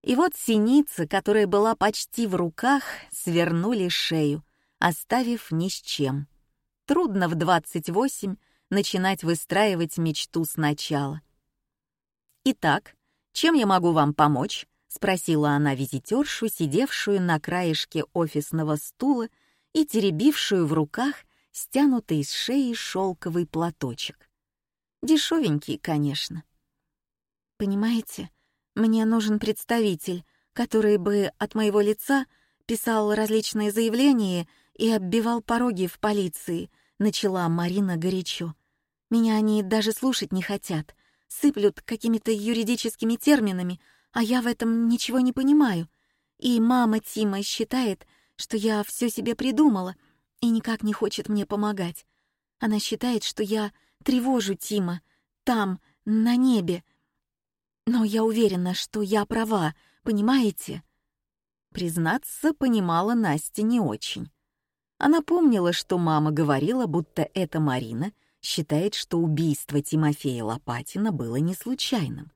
И вот синица, которая была почти в руках, свернули шею, оставив ни с чем. Трудно в 28 начинать выстраивать мечту сначала. «Итак, чем я могу вам помочь?» — спросила она визитершу, сидевшую на краешке офисного стула и теребившую в руках стянутый с шеи шелковый платочек. Дешевенький, конечно. Понимаете, мне нужен представитель, который бы от моего лица писал различные заявления и оббивал пороги в полиции, начала Марина горячо. Меня они даже слушать не хотят, сыплют какими-то юридическими терминами, а я в этом ничего не понимаю. И мама Тима считает, что я все себе придумала и никак не хочет мне помогать. Она считает, что я тревожу Тима там, на небе. Но я уверена, что я права, понимаете? Признаться, понимала Настя не очень. Она помнила, что мама говорила, будто эта Марина считает, что убийство Тимофея Лопатина было не случайным.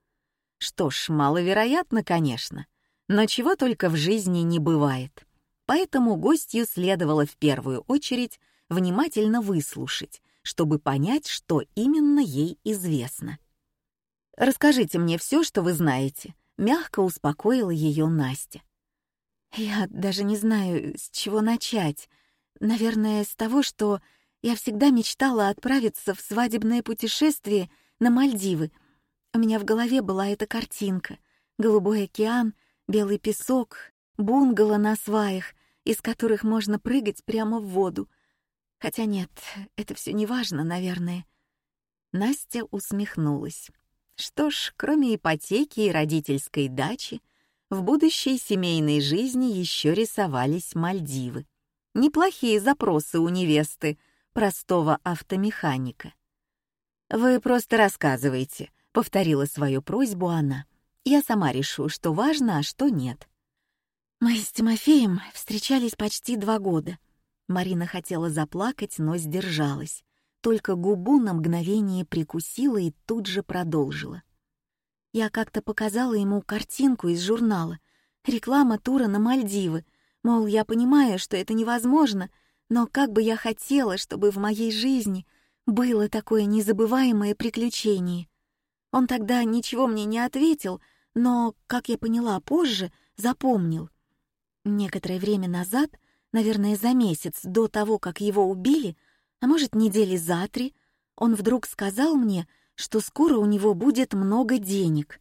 Что ж, маловероятно, конечно, но чего только в жизни не бывает. Поэтому гостью следовало в первую очередь внимательно выслушать, чтобы понять, что именно ей известно. «Расскажите мне все, что вы знаете», — мягко успокоила ее Настя. «Я даже не знаю, с чего начать. Наверное, с того, что я всегда мечтала отправиться в свадебное путешествие на Мальдивы. У меня в голове была эта картинка. Голубой океан, белый песок, бунгало на сваях, из которых можно прыгать прямо в воду. Хотя нет, это все не важно, наверное. Настя усмехнулась. Что ж, кроме ипотеки и родительской дачи, в будущей семейной жизни еще рисовались Мальдивы. Неплохие запросы у невесты, простого автомеханика. «Вы просто рассказывайте», — повторила свою просьбу она. «Я сама решу, что важно, а что нет». Мы с Тимофеем встречались почти два года. Марина хотела заплакать, но сдержалась. Только губу на мгновение прикусила и тут же продолжила. Я как-то показала ему картинку из журнала. Реклама тура на Мальдивы. Мол, я понимаю, что это невозможно, но как бы я хотела, чтобы в моей жизни было такое незабываемое приключение. Он тогда ничего мне не ответил, но, как я поняла позже, запомнил. Некоторое время назад, наверное, за месяц до того, как его убили, а может, недели за три, он вдруг сказал мне, что скоро у него будет много денег.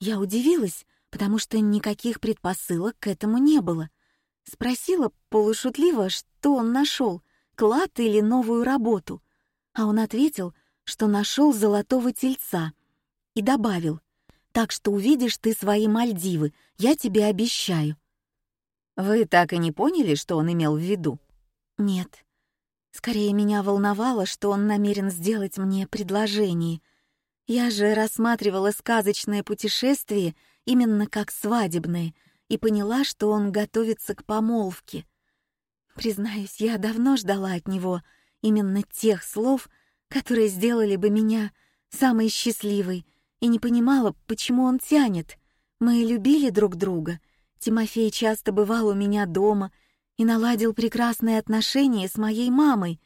Я удивилась, потому что никаких предпосылок к этому не было. Спросила полушутливо, что он нашел, клад или новую работу. А он ответил, что нашел золотого тельца. И добавил, «Так что увидишь ты свои Мальдивы, я тебе обещаю». «Вы так и не поняли, что он имел в виду?» «Нет. Скорее меня волновало, что он намерен сделать мне предложение. Я же рассматривала сказочное путешествие именно как свадебное — и поняла, что он готовится к помолвке. Признаюсь, я давно ждала от него именно тех слов, которые сделали бы меня самой счастливой, и не понимала, почему он тянет. Мы любили друг друга. Тимофей часто бывал у меня дома и наладил прекрасные отношения с моей мамой,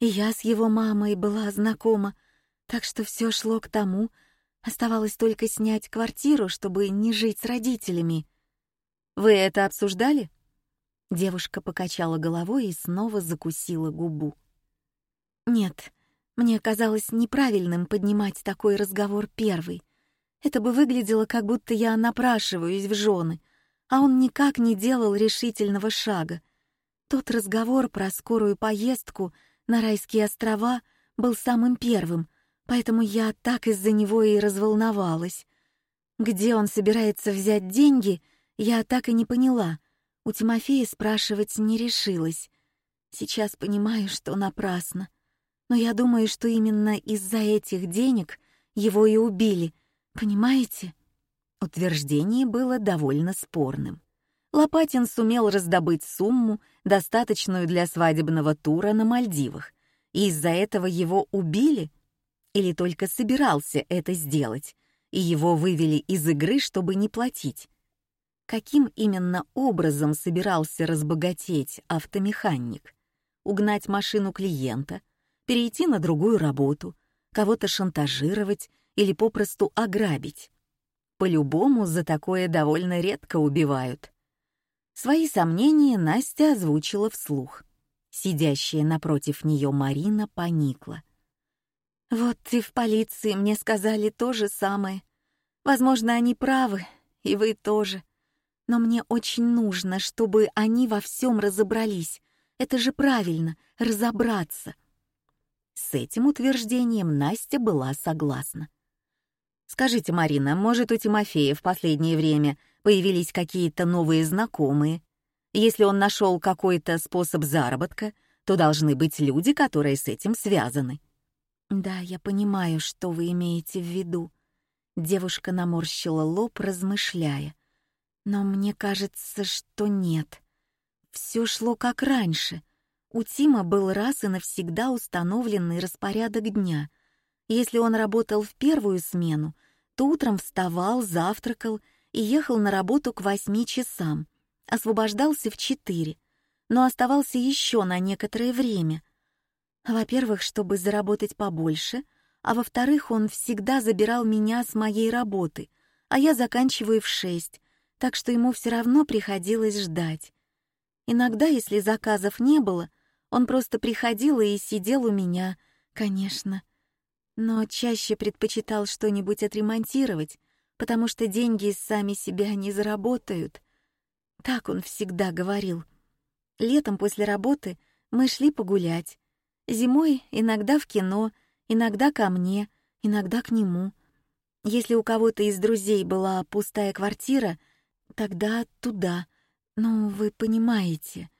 и я с его мамой была знакома, так что все шло к тому, оставалось только снять квартиру, чтобы не жить с родителями. Вы это обсуждали?» Девушка покачала головой и снова закусила губу. «Нет, мне казалось неправильным поднимать такой разговор первый. Это бы выглядело, как будто я напрашиваюсь в жены, а он никак не делал решительного шага. Тот разговор про скорую поездку на райские острова был самым первым, поэтому я так из-за него и разволновалась. Где он собирается взять деньги — я так и не поняла. У Тимофея спрашивать не решилась. Сейчас понимаю, что напрасно. Но я думаю, что именно из-за этих денег его и убили. Понимаете? Утверждение было довольно спорным. Лопатин сумел раздобыть сумму, достаточную для свадебного тура на Мальдивах, и из-за этого его убили? Или только собирался это сделать, и его вывели из игры, чтобы не платить? каким именно образом собирался разбогатеть автомеханик, угнать машину клиента, перейти на другую работу, кого-то шантажировать или попросту ограбить. По-любому за такое довольно редко убивают. Свои сомнения Настя озвучила вслух. Сидящая напротив нее Марина поникла. «Вот и в полиции мне сказали то же самое. Возможно, они правы, и вы тоже но мне очень нужно, чтобы они во всем разобрались. Это же правильно — разобраться. С этим утверждением Настя была согласна. «Скажите, Марина, может, у Тимофея в последнее время появились какие-то новые знакомые? Если он нашел какой-то способ заработка, то должны быть люди, которые с этим связаны». «Да, я понимаю, что вы имеете в виду». Девушка наморщила лоб, размышляя. Но мне кажется, что нет. Все шло как раньше. У Тима был раз и навсегда установленный распорядок дня. Если он работал в первую смену, то утром вставал, завтракал и ехал на работу к восьми часам, освобождался в четыре, но оставался еще на некоторое время. Во-первых, чтобы заработать побольше, а во-вторых, он всегда забирал меня с моей работы, а я заканчиваю в шесть, так что ему все равно приходилось ждать. Иногда, если заказов не было, он просто приходил и сидел у меня, конечно. Но чаще предпочитал что-нибудь отремонтировать, потому что деньги сами себя не заработают. Так он всегда говорил. Летом после работы мы шли погулять. Зимой иногда в кино, иногда ко мне, иногда к нему. Если у кого-то из друзей была пустая квартира, тогда туда. Ну, вы понимаете.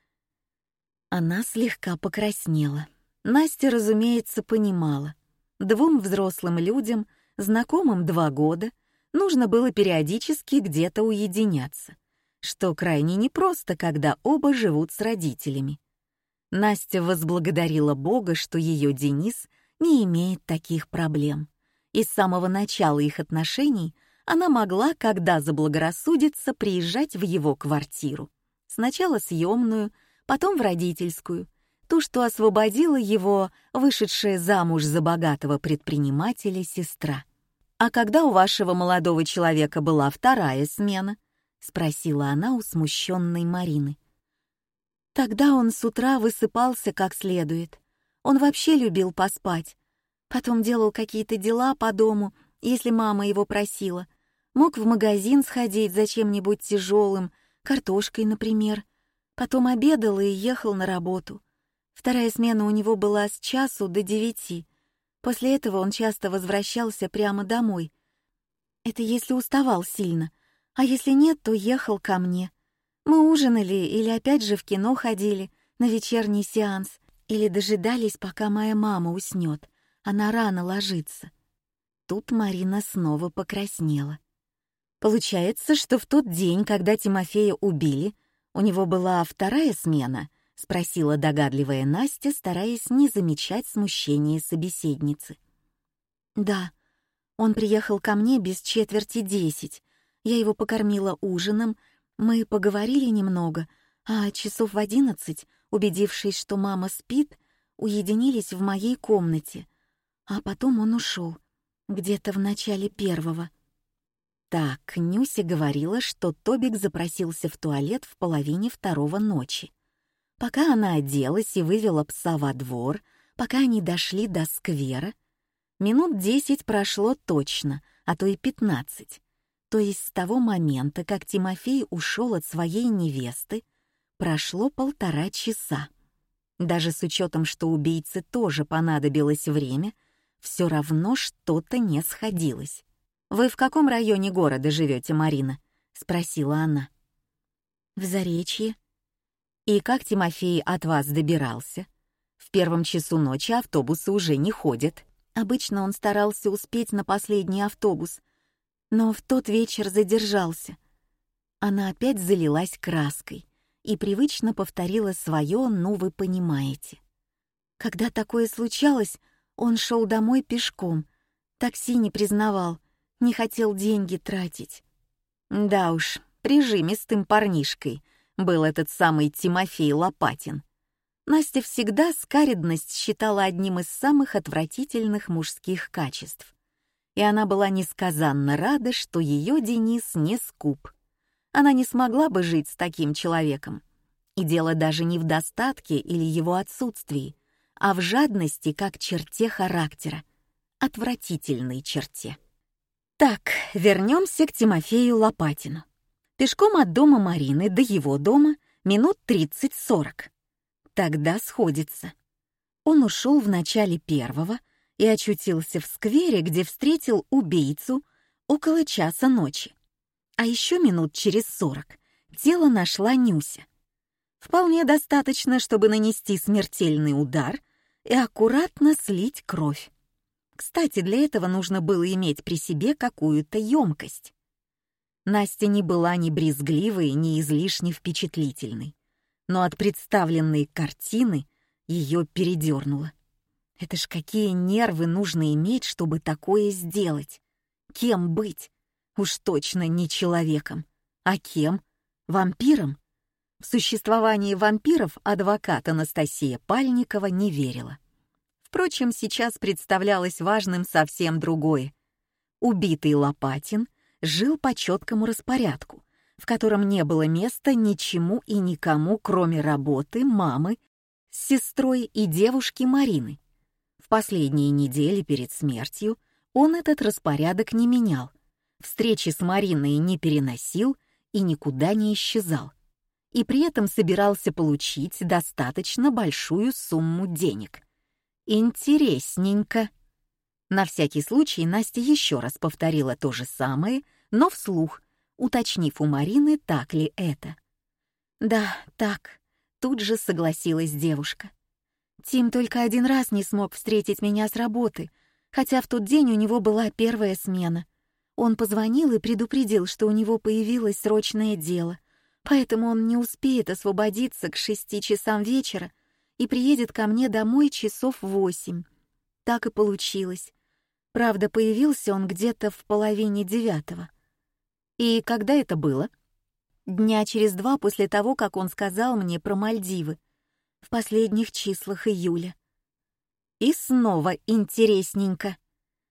Она слегка покраснела. Настя, разумеется, понимала. Двум взрослым людям, знакомым два года, нужно было периодически где-то уединяться, что крайне непросто, когда оба живут с родителями. Настя возблагодарила Бога, что ее Денис не имеет таких проблем. И с самого начала их отношений она могла, когда заблагорассудится, приезжать в его квартиру. Сначала съемную, потом в родительскую, ту, что освободила его, вышедшая замуж за богатого предпринимателя сестра. «А когда у вашего молодого человека была вторая смена?» — спросила она у смущенной Марины. Тогда он с утра высыпался как следует. Он вообще любил поспать. Потом делал какие-то дела по дому, если мама его просила. Мог в магазин сходить за чем-нибудь тяжелым, картошкой, например, Потом обедал и ехал на работу. Вторая смена у него была с часу до девяти. После этого он часто возвращался прямо домой. Это если уставал сильно, а если нет, то ехал ко мне. Мы ужинали или опять же в кино ходили на вечерний сеанс, или дожидались, пока моя мама уснет. Она рано ложится. Тут Марина снова покраснела. Получается, что в тот день, когда Тимофея убили, «У него была вторая смена?» — спросила догадливая Настя, стараясь не замечать смущения собеседницы. «Да, он приехал ко мне без четверти десять. Я его покормила ужином, мы поговорили немного, а часов в одиннадцать, убедившись, что мама спит, уединились в моей комнате. А потом он ушел, где-то в начале первого. Так, Нюся говорила, что Тобик запросился в туалет в половине второго ночи. Пока она оделась и вывела пса во двор, пока они дошли до сквера, минут десять прошло точно, а то и пятнадцать. То есть с того момента, как Тимофей ушел от своей невесты, прошло полтора часа. Даже с учетом, что убийце тоже понадобилось время, все равно что-то не сходилось. «Вы в каком районе города живете, Марина?» — спросила она. «В Заречье». «И как Тимофей от вас добирался?» «В первом часу ночи автобусы уже не ходят. Обычно он старался успеть на последний автобус, но в тот вечер задержался». Она опять залилась краской и привычно повторила свое «ну вы понимаете». Когда такое случалось, он шел домой пешком, такси не признавал — не хотел деньги тратить. Да уж, прижимистым парнишкой был этот самый Тимофей Лопатин. Настя всегда скаридность считала одним из самых отвратительных мужских качеств. И она была несказанно рада, что ее Денис не скуп. Она не смогла бы жить с таким человеком. И дело даже не в достатке или его отсутствии, а в жадности как черте характера, отвратительной черте. Так, вернемся к Тимофею Лопатину. Пешком от дома Марины до его дома минут 30-40. Тогда сходится. Он ушел в начале первого и очутился в сквере, где встретил убийцу около часа ночи. А еще минут через сорок тело нашла Нюся. Вполне достаточно, чтобы нанести смертельный удар и аккуратно слить кровь. Кстати, для этого нужно было иметь при себе какую-то емкость. Настя не была ни брезгливой, ни излишне впечатлительной. Но от представленной картины Ее передернуло. Это ж какие нервы нужно иметь, чтобы такое сделать? Кем быть? Уж точно не человеком. А кем? Вампиром? В существование вампиров адвокат Анастасия Пальникова не верила. Впрочем, сейчас представлялось важным совсем другое. Убитый Лопатин жил по четкому распорядку, в котором не было места ничему и никому, кроме работы, мамы, с сестрой и девушки Марины. В последние недели перед смертью он этот распорядок не менял, встречи с Мариной не переносил и никуда не исчезал. И при этом собирался получить достаточно большую сумму денег. Интересненько. На всякий случай Настя еще раз повторила то же самое, но вслух, уточнив у Марины, так ли это. «Да, так», — тут же согласилась девушка. Тим только один раз не смог встретить меня с работы, хотя в тот день у него была первая смена. Он позвонил и предупредил, что у него появилось срочное дело, поэтому он не успеет освободиться к шести часам вечера и приедет ко мне домой часов восемь. Так и получилось. Правда, появился он где-то в половине девятого. И когда это было? Дня через два после того, как он сказал мне про Мальдивы. В последних числах июля. И снова интересненько.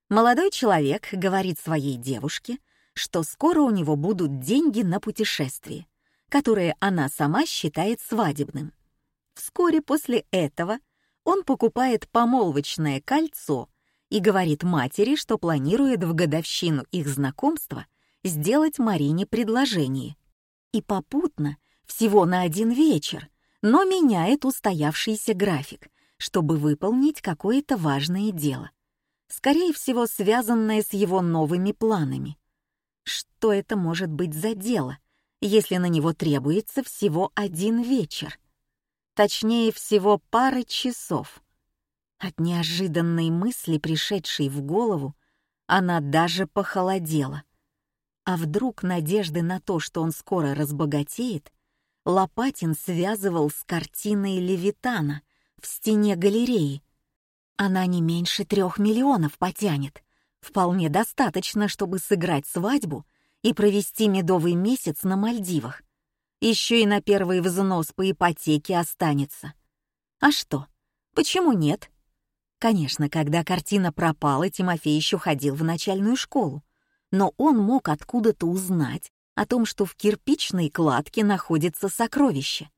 Молодой человек говорит своей девушке, что скоро у него будут деньги на путешествие, которое она сама считает свадебным. Вскоре после этого он покупает помолвочное кольцо и говорит матери, что планирует в годовщину их знакомства сделать Марине предложение. И попутно, всего на один вечер, но меняет устоявшийся график, чтобы выполнить какое-то важное дело, скорее всего, связанное с его новыми планами. Что это может быть за дело, если на него требуется всего один вечер? Точнее всего пара часов. От неожиданной мысли, пришедшей в голову, она даже похолодела. А вдруг надежды на то, что он скоро разбогатеет, Лопатин связывал с картиной Левитана в стене галереи. Она не меньше трех миллионов потянет. Вполне достаточно, чтобы сыграть свадьбу и провести медовый месяц на Мальдивах еще и на первый взнос по ипотеке останется. А что? Почему нет? Конечно, когда картина пропала, Тимофей еще ходил в начальную школу, но он мог откуда-то узнать о том, что в кирпичной кладке находится сокровище,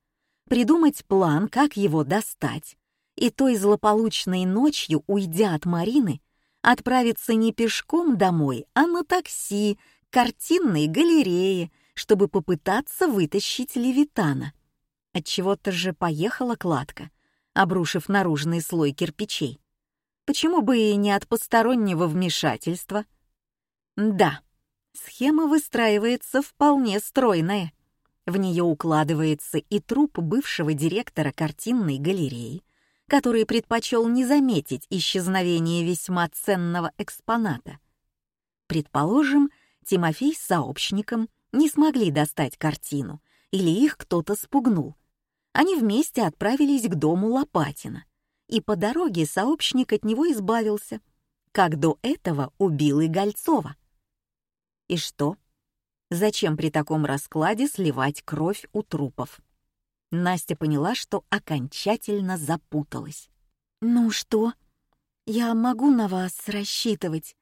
придумать план, как его достать, и той злополучной ночью, уйдя от Марины, отправиться не пешком домой, а на такси, картинной галерее, чтобы попытаться вытащить Левитана. Отчего-то же поехала кладка, обрушив наружный слой кирпичей. Почему бы и не от постороннего вмешательства? Да, схема выстраивается вполне стройная. В нее укладывается и труп бывшего директора картинной галереи, который предпочел не заметить исчезновение весьма ценного экспоната. Предположим, Тимофей с сообщником не смогли достать картину, или их кто-то спугнул. Они вместе отправились к дому Лопатина, и по дороге сообщник от него избавился, как до этого убил и Гольцова. И что? Зачем при таком раскладе сливать кровь у трупов? Настя поняла, что окончательно запуталась. «Ну что, я могу на вас рассчитывать?»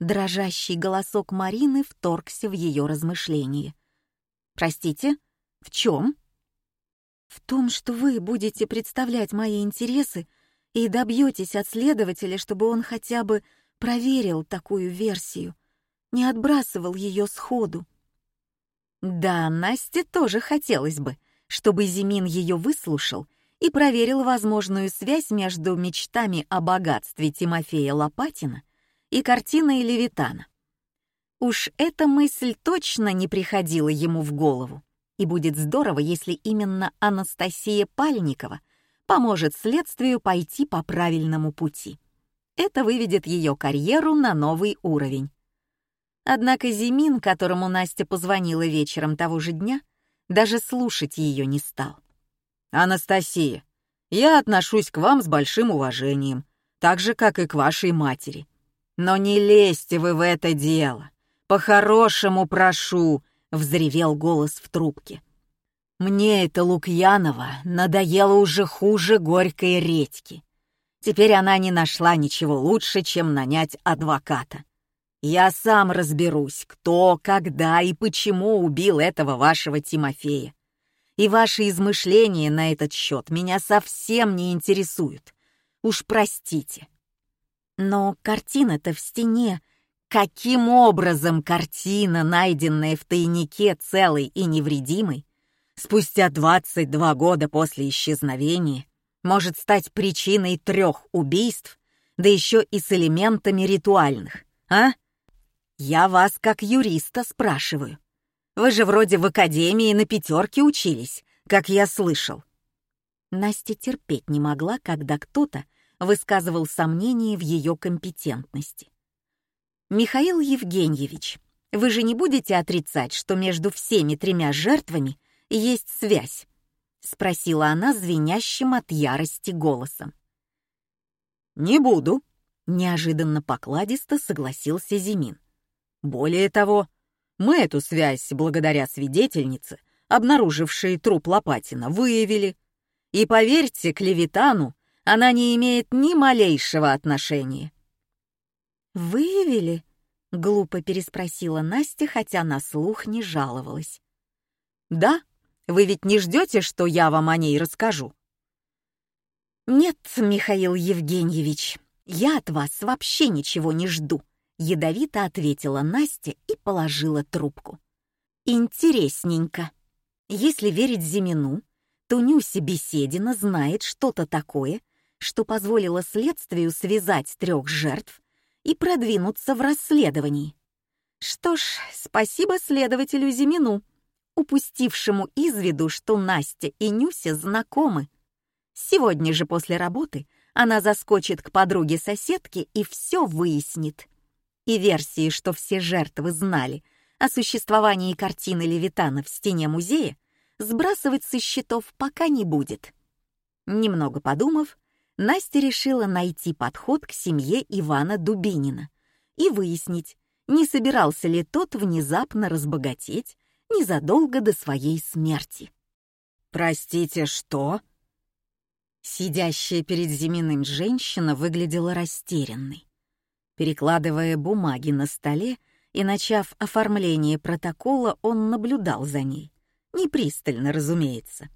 Дрожащий голосок Марины вторгся в ее размышления. «Простите, в чем?» «В том, что вы будете представлять мои интересы и добьетесь от следователя, чтобы он хотя бы проверил такую версию, не отбрасывал ее сходу». Да, Насте тоже хотелось бы, чтобы Зимин ее выслушал и проверил возможную связь между мечтами о богатстве Тимофея Лопатина и картиной Левитана. Уж эта мысль точно не приходила ему в голову, и будет здорово, если именно Анастасия Пальникова поможет следствию пойти по правильному пути. Это выведет ее карьеру на новый уровень. Однако Зимин, которому Настя позвонила вечером того же дня, даже слушать ее не стал. «Анастасия, Я отношусь к вам с большим уважением, так же, как и к вашей матери. Но не лезьте вы в это дело. По-хорошему прошу, — взревел голос в трубке. Мне это Лукьянова надоело уже хуже горькой редьки. Теперь она не нашла ничего лучше, чем нанять адвоката. Я сам разберусь, кто, когда и почему убил этого вашего Тимофея. И ваши измышления на этот счет меня совсем не интересуют. Уж простите. Но картина-то в стене. Каким образом картина, найденная в тайнике целой и невредимой, спустя 22 года после исчезновения, может стать причиной трех убийств, да еще и с элементами ритуальных, а? Я вас как юриста спрашиваю. Вы же вроде в академии на пятерке учились, как я слышал. Настя терпеть не могла, когда кто-то высказывал сомнения в ее компетентности. «Михаил Евгеньевич, вы же не будете отрицать, что между всеми тремя жертвами есть связь?» — спросила она звенящим от ярости голосом. «Не буду», — неожиданно покладисто согласился Зимин. «Более того, мы эту связь, благодаря свидетельнице, обнаружившей труп Лопатина, выявили. И поверьте клеветану, она не имеет ни малейшего отношения. «Выявили?» — глупо переспросила Настя, хотя на слух не жаловалась. «Да, вы ведь не ждете, что я вам о ней расскажу?» «Нет, Михаил Евгеньевич, я от вас вообще ничего не жду», — ядовито ответила Настя и положила трубку. «Интересненько. Если верить Зимину, то Нюся Беседина знает что-то такое, что позволило следствию связать трех жертв и продвинуться в расследовании. Что ж, спасибо следователю Зимину, упустившему из виду, что Настя и Нюся знакомы. Сегодня же после работы она заскочит к подруге-соседке и все выяснит. И версии, что все жертвы знали о существовании картины Левитана в стене музея, сбрасывать со счетов пока не будет. Немного подумав, Настя решила найти подход к семье Ивана Дубинина и выяснить, не собирался ли тот внезапно разбогатеть незадолго до своей смерти. «Простите, что?» Сидящая перед Зиминым женщина выглядела растерянной. Перекладывая бумаги на столе и начав оформление протокола, он наблюдал за ней. Непристально, разумеется.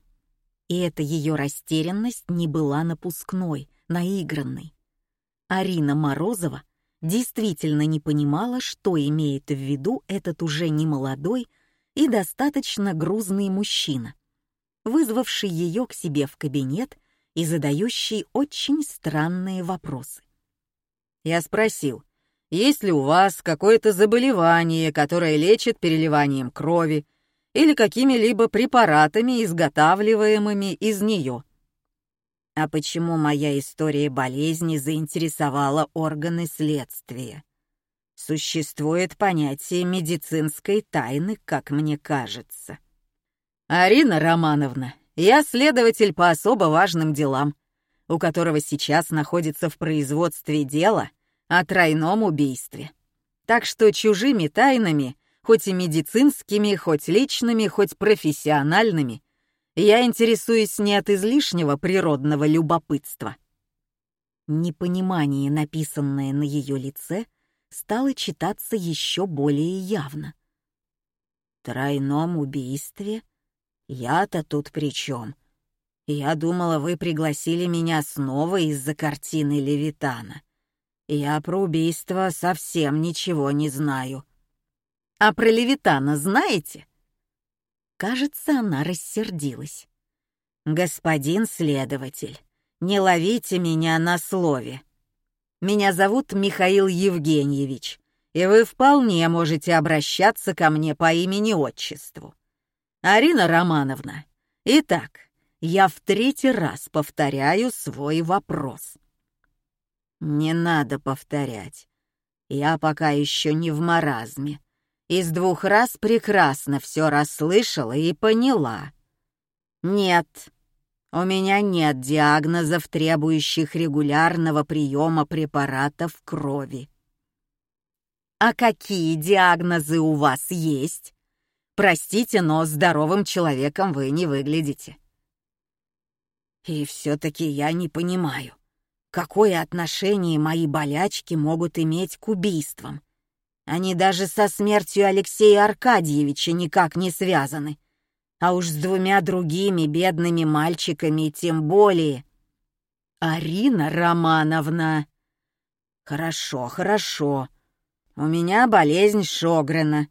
И эта ее растерянность не была напускной, наигранной. Арина Морозова действительно не понимала, что имеет в виду этот уже немолодой и достаточно грузный мужчина, вызвавший ее к себе в кабинет и задающий очень странные вопросы. Я спросил, есть ли у вас какое-то заболевание, которое лечит переливанием крови, или какими-либо препаратами, изготавливаемыми из нее. А почему моя история болезни заинтересовала органы следствия? Существует понятие медицинской тайны, как мне кажется. Арина Романовна, я следователь по особо важным делам, у которого сейчас находится в производстве дело о тройном убийстве. Так что чужими тайнами хоть и медицинскими, хоть личными, хоть профессиональными, я интересуюсь не от излишнего природного любопытства. Непонимание, написанное на ее лице, стало читаться еще более явно. «Тройном убийстве? Я-то тут при чем? Я думала, вы пригласили меня снова из-за картины Левитана. Я про убийство совсем ничего не знаю. А про Левитана знаете?» Кажется, она рассердилась. «Господин следователь, не ловите меня на слове. Меня зовут Михаил Евгеньевич, и вы вполне можете обращаться ко мне по имени-отчеству. Арина Романовна, итак, я в третий раз повторяю свой вопрос». «Не надо повторять. Я пока еще не в маразме из двух раз прекрасно все расслышала и поняла. Нет, У меня нет диагнозов, требующих регулярного приема препаратов крови. А какие диагнозы у вас есть? Простите, но здоровым человеком вы не выглядите. И все-таки я не понимаю, какое отношение мои болячки могут иметь к убийствам. Они даже со смертью Алексея Аркадьевича никак не связаны а уж с двумя другими бедными мальчиками тем более. Арина Романовна. Хорошо, хорошо. У меня болезнь Шогрена.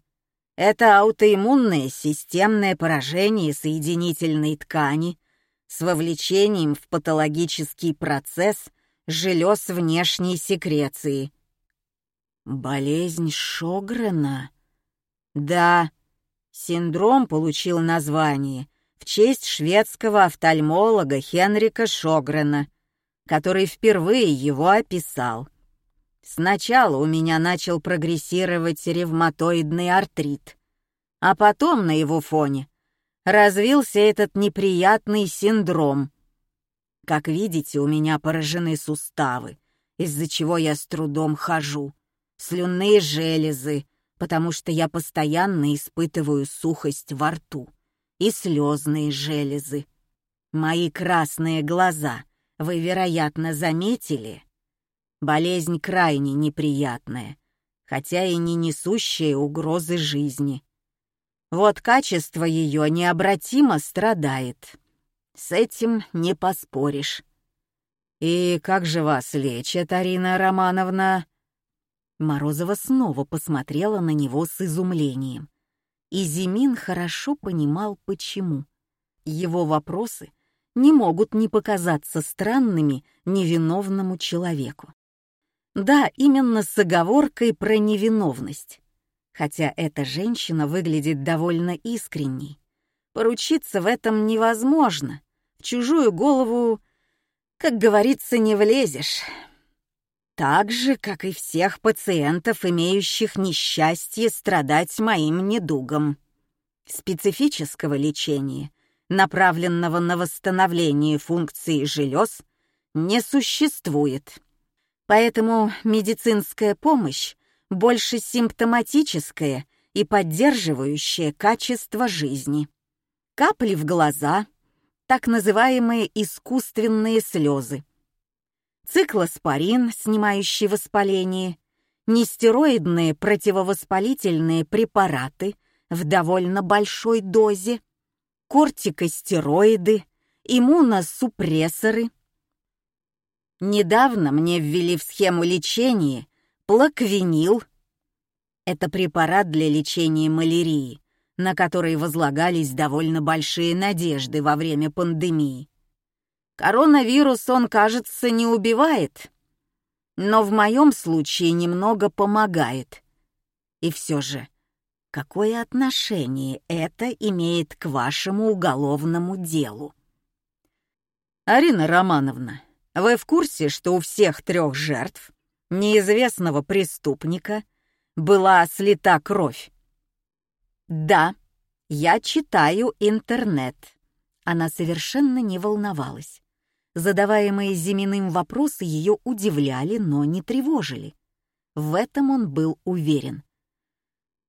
Это аутоиммунное системное поражение соединительной ткани с вовлечением в патологический процесс желез внешней секреции. Болезнь Шогрена? Да, Синдром получил название в честь шведского офтальмолога Хенрика Шогрена, который впервые его описал. Сначала у меня начал прогрессировать ревматоидный артрит, а потом на его фоне развился этот неприятный синдром. Как видите, у меня поражены суставы, из-за чего я с трудом хожу, слюнные железы, потому что я постоянно испытываю сухость во рту и слезные железы. Мои красные глаза вы, вероятно, заметили? Болезнь крайне неприятная, хотя и не несущая угрозы жизни. Вот качество ее необратимо страдает. С этим не поспоришь. «И как же вас лечат, Арина Романовна?» Морозова снова посмотрела на него с изумлением. И Зимин хорошо понимал, почему. Его вопросы не могут не показаться странными невиновному человеку. Да, именно с оговоркой про невиновность. Хотя эта женщина выглядит довольно искренней. Поручиться в этом невозможно. В чужую голову, как говорится, не влезешь. Так же, как и всех пациентов, имеющих несчастье страдать моим недугом. Специфического лечения, направленного на восстановление функции желез, не существует. Поэтому медицинская помощь больше симптоматическая и поддерживающая качество жизни. Капли в глаза, так называемые искусственные слезы, циклоспорин, снимающий воспаление, нестероидные противовоспалительные препараты в довольно большой дозе, кортикостероиды, иммуносупрессоры. Недавно мне ввели в схему лечения плаквинил. Это препарат для лечения малярии, на который возлагались довольно большие надежды во время пандемии. Коронавирус он, кажется, не убивает, но в моем случае немного помогает. И все же, какое отношение это имеет к вашему уголовному делу? Арина Романовна, вы в курсе, что у всех трех жертв неизвестного преступника была слита кровь? Да, я читаю интернет. Она совершенно не волновалась. Задаваемые Зиминым вопросы ее удивляли, но не тревожили. В этом он был уверен.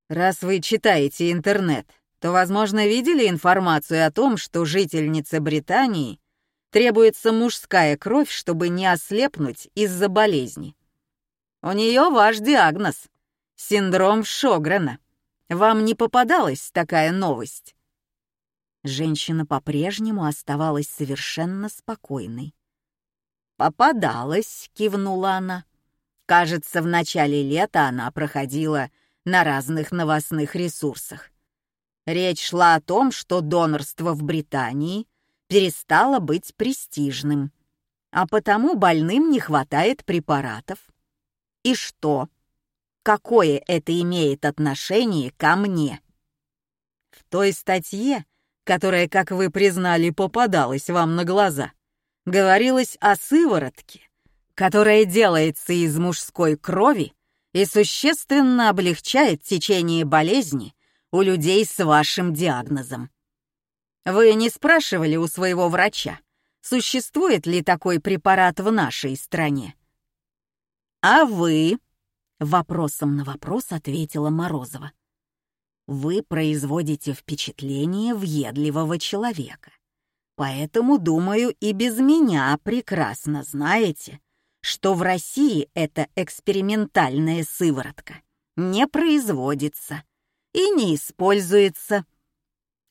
«Раз вы читаете интернет, то, возможно, видели информацию о том, что жительнице Британии требуется мужская кровь, чтобы не ослепнуть из-за болезни. У нее ваш диагноз — синдром Шогрена. Вам не попадалась такая новость?» Женщина по-прежнему оставалась совершенно спокойной. «Попадалась», — кивнула она. «Кажется, в начале лета она проходила на разных новостных ресурсах. Речь шла о том, что донорство в Британии перестало быть престижным, а потому больным не хватает препаратов. И что? Какое это имеет отношение ко мне?» В той статье которая, как вы признали, попадалась вам на глаза, говорилось о сыворотке, которая делается из мужской крови и существенно облегчает течение болезни у людей с вашим диагнозом. Вы не спрашивали у своего врача, существует ли такой препарат в нашей стране. А вы? Вопросом на вопрос ответила Морозова. Вы производите впечатление въедливого человека. Поэтому, думаю, и без меня прекрасно знаете, что в России эта экспериментальная сыворотка не производится и не используется.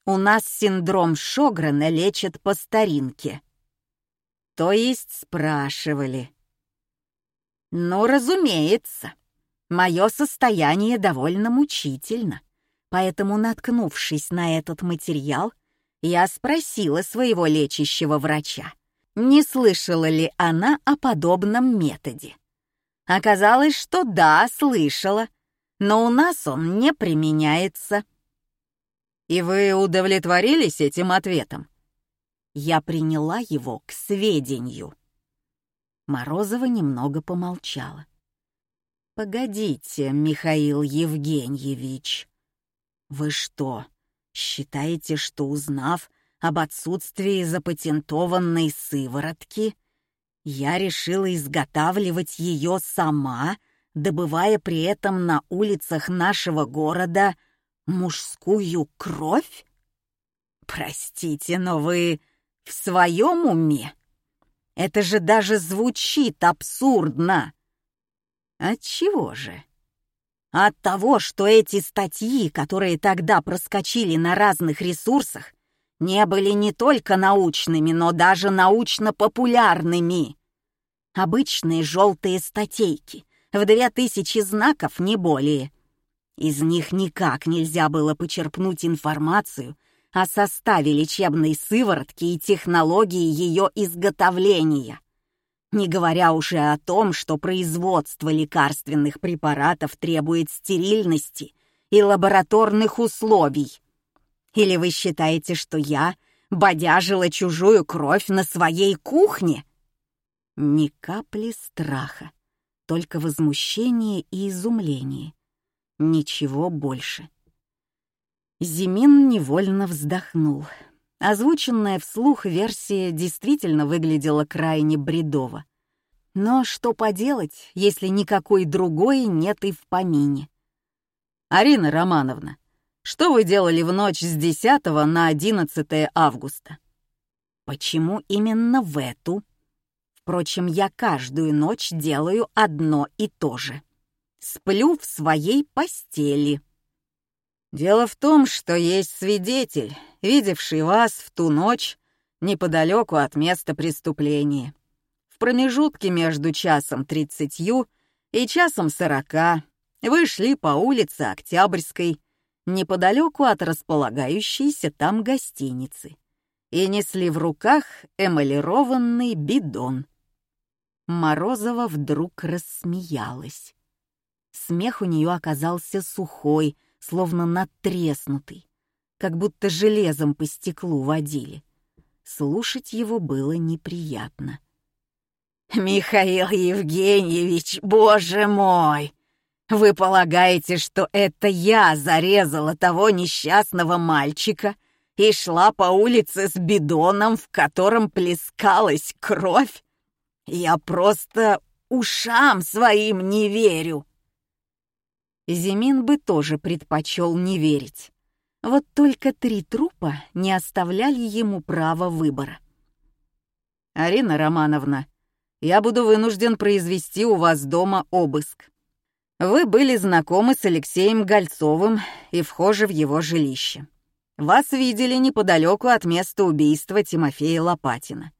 У нас синдром Шогрена лечат по старинке. То есть спрашивали. Ну, разумеется, мое состояние довольно мучительно, поэтому, наткнувшись на этот материал, я спросила своего лечащего врача, не слышала ли она о подобном методе. Оказалось, что да, слышала, но у нас он не применяется. И вы удовлетворились этим ответом? Я приняла его к сведению. Морозова немного помолчала. «Погодите, Михаил Евгеньевич, вы что, считаете, что узнав об отсутствии запатентованной сыворотки, я решила изготавливать ее сама, добывая при этом на улицах нашего города мужскую кровь? Простите, но вы в своем уме? Это же даже звучит абсурдно. Отчего же? От того, что эти статьи, которые тогда проскочили на разных ресурсах, не были не только научными, но даже научно-популярными. Обычные желтые статейки, в две тысячи знаков, не более. Из них никак нельзя было почерпнуть информацию о составе лечебной сыворотки и технологии ее изготовления. Не говоря уже о том, что производство лекарственных препаратов требует стерильности и лабораторных условий. Или вы считаете, что я бодяжила чужую кровь на своей кухне? Ни капли страха, только возмущение и изумление. Ничего больше. Зимин невольно вздохнул. Озвученная вслух версия действительно выглядела крайне бредово. Но что поделать, если никакой другой нет и в помине? «Арина Романовна, что вы делали в ночь с 10 на 11 августа?» «Почему именно в эту?» Впрочем, я каждую ночь делаю одно и то же. Сплю в своей постели. Дело в том, что есть свидетель, видевший вас в ту ночь неподалеку от места преступления. В промежутке между часом тридцатью и часом сорока вы шли по улице Октябрьской, неподалеку от располагающейся там гостиницы, и несли в руках эмалированный бидон. Морозова вдруг рассмеялась. Смех у нее оказался сухой, словно надтреснутый, как будто железом по стеклу водили. Слушать его было неприятно. «Михаил Евгеньевич, боже мой! Вы полагаете, что это я зарезала того несчастного мальчика и шла по улице с бидоном, в котором плескалась кровь? Я просто ушам своим не верю!» Зимин бы тоже предпочел не верить. Вот только три трупа не оставляли ему права выбора. «Арина Романовна, я буду вынужден произвести у вас дома обыск. Вы были знакомы с Алексеем Гольцовым и вхожи в его жилище. Вас видели неподалеку от места убийства Тимофея Лопатина.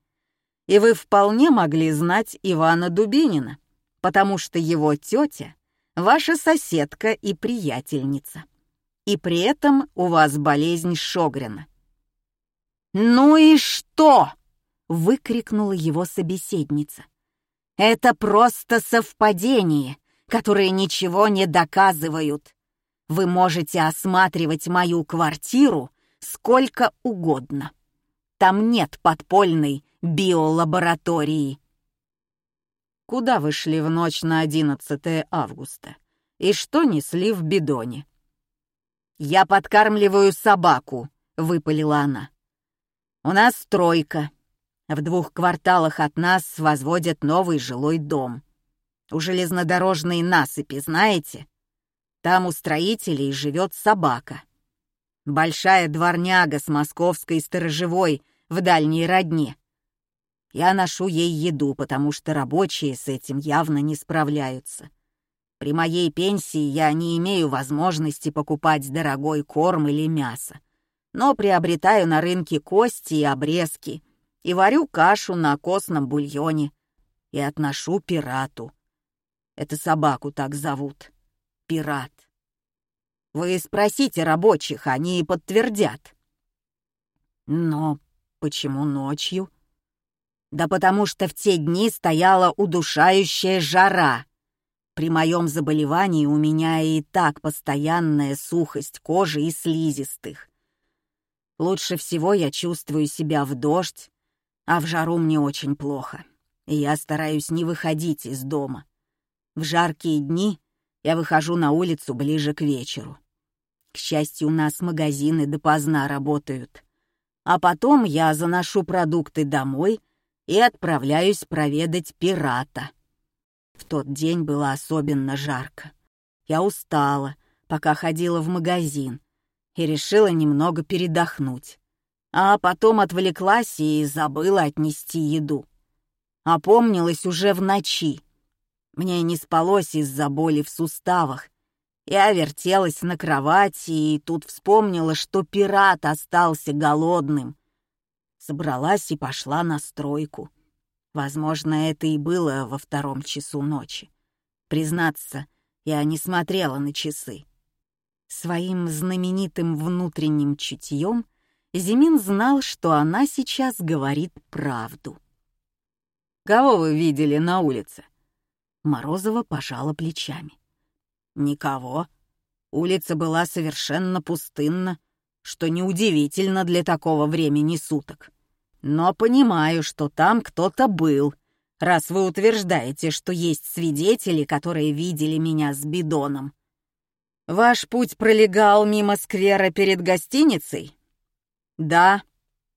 И вы вполне могли знать Ивана Дубинина, потому что его тетя ваша соседка и приятельница. И при этом у вас болезнь Шогрина». «Ну и что?» — выкрикнула его собеседница. «Это просто совпадение, которое ничего не доказывают. Вы можете осматривать мою квартиру сколько угодно. Там нет подпольной биолаборатории. Куда вы шли в ночь на 11 августа? И что несли в бидоне? «Я подкармливаю собаку», — выпалила она. «У нас стройка. В двух кварталах от нас возводят новый жилой дом. У железнодорожной насыпи, знаете? Там у строителей живет собака. Большая дворняга с московской сторожевой в дальней родне. Я ношу ей еду, потому что рабочие с этим явно не справляются. При моей пенсии я не имею возможности покупать дорогой корм или мясо, но приобретаю на рынке кости и обрезки и варю кашу на костном бульоне и отношу пирату. Это собаку так зовут. Пират. Вы спросите рабочих, они подтвердят. Но почему ночью? Да потому что в те дни стояла удушающая жара. При моем заболевании у меня и так постоянная сухость кожи и слизистых. Лучше всего я чувствую себя в дождь, а в жару мне очень плохо, и я стараюсь не выходить из дома. В жаркие дни я выхожу на улицу ближе к вечеру. К счастью, у нас магазины допоздна работают. А потом я заношу продукты домой и отправляюсь проведать пирата. В тот день было особенно жарко. Я устала, пока ходила в магазин, и решила немного передохнуть. А потом отвлеклась и забыла отнести еду. Опомнилась уже в ночи. Мне не спалось из-за боли в суставах. Я вертелась на кровати и тут вспомнила, что пират остался голодным. Собралась и пошла на стройку. Возможно, это и было во втором часу ночи. Признаться, я не смотрела на часы. Своим знаменитым внутренним чутьем Зимин знал, что она сейчас говорит правду. «Кого вы видели на улице?» Морозова пожала плечами. «Никого. Улица была совершенно пустынна, что неудивительно для такого времени суток. Но понимаю, что там кто-то был, раз вы утверждаете, что есть свидетели, которые видели меня с бидоном. Ваш путь пролегал мимо сквера перед гостиницей? Да,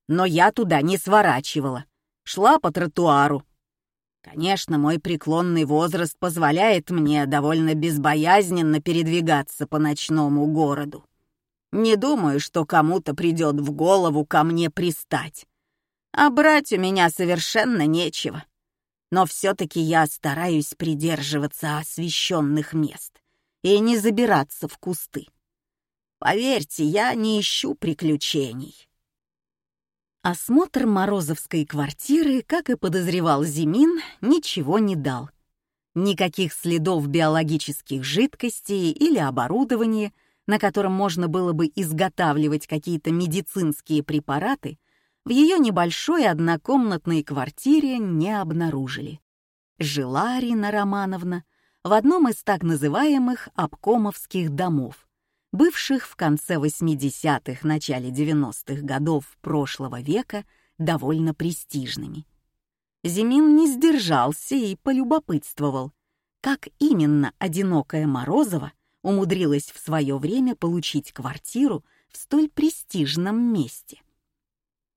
но я туда не сворачивала. Шла по тротуару. Конечно, мой преклонный возраст позволяет мне довольно безбоязненно передвигаться по ночному городу. Не думаю, что кому-то придет в голову ко мне пристать а брать у меня совершенно нечего. Но все-таки я стараюсь придерживаться освещенных мест и не забираться в кусты. Поверьте, я не ищу приключений. Осмотр Морозовской квартиры, как и подозревал Зимин, ничего не дал. Никаких следов биологических жидкостей или оборудования, на котором можно было бы изготавливать какие-то медицинские препараты, в ее небольшой однокомнатной квартире не обнаружили. Жила Арина Романовна в одном из так называемых обкомовских домов, бывших в конце 80-х, начале 90-х годов прошлого века довольно престижными. Зимин не сдержался и полюбопытствовал, как именно одинокая Морозова умудрилась в свое время получить квартиру в столь престижном месте —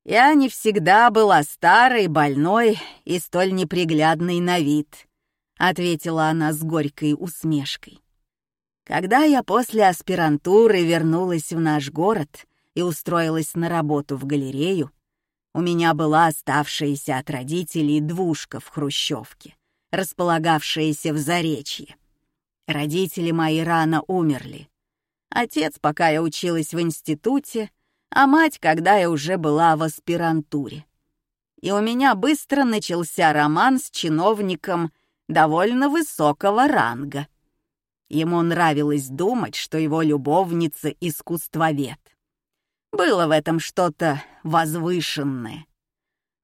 я не всегда была старой, больной и столь неприглядной на вид, ответила она с горькой усмешкой. Когда я после аспирантуры вернулась в наш город и устроилась на работу в галерею, у меня была оставшаяся от родителей двушка в Хрущевке, располагавшаяся в Заречье. Родители мои рано умерли. Отец, пока я училась в институте, а мать, когда я уже была в аспирантуре. И у меня быстро начался роман с чиновником довольно высокого ранга. Ему нравилось думать, что его любовница — искусствовед. Было в этом что-то возвышенное.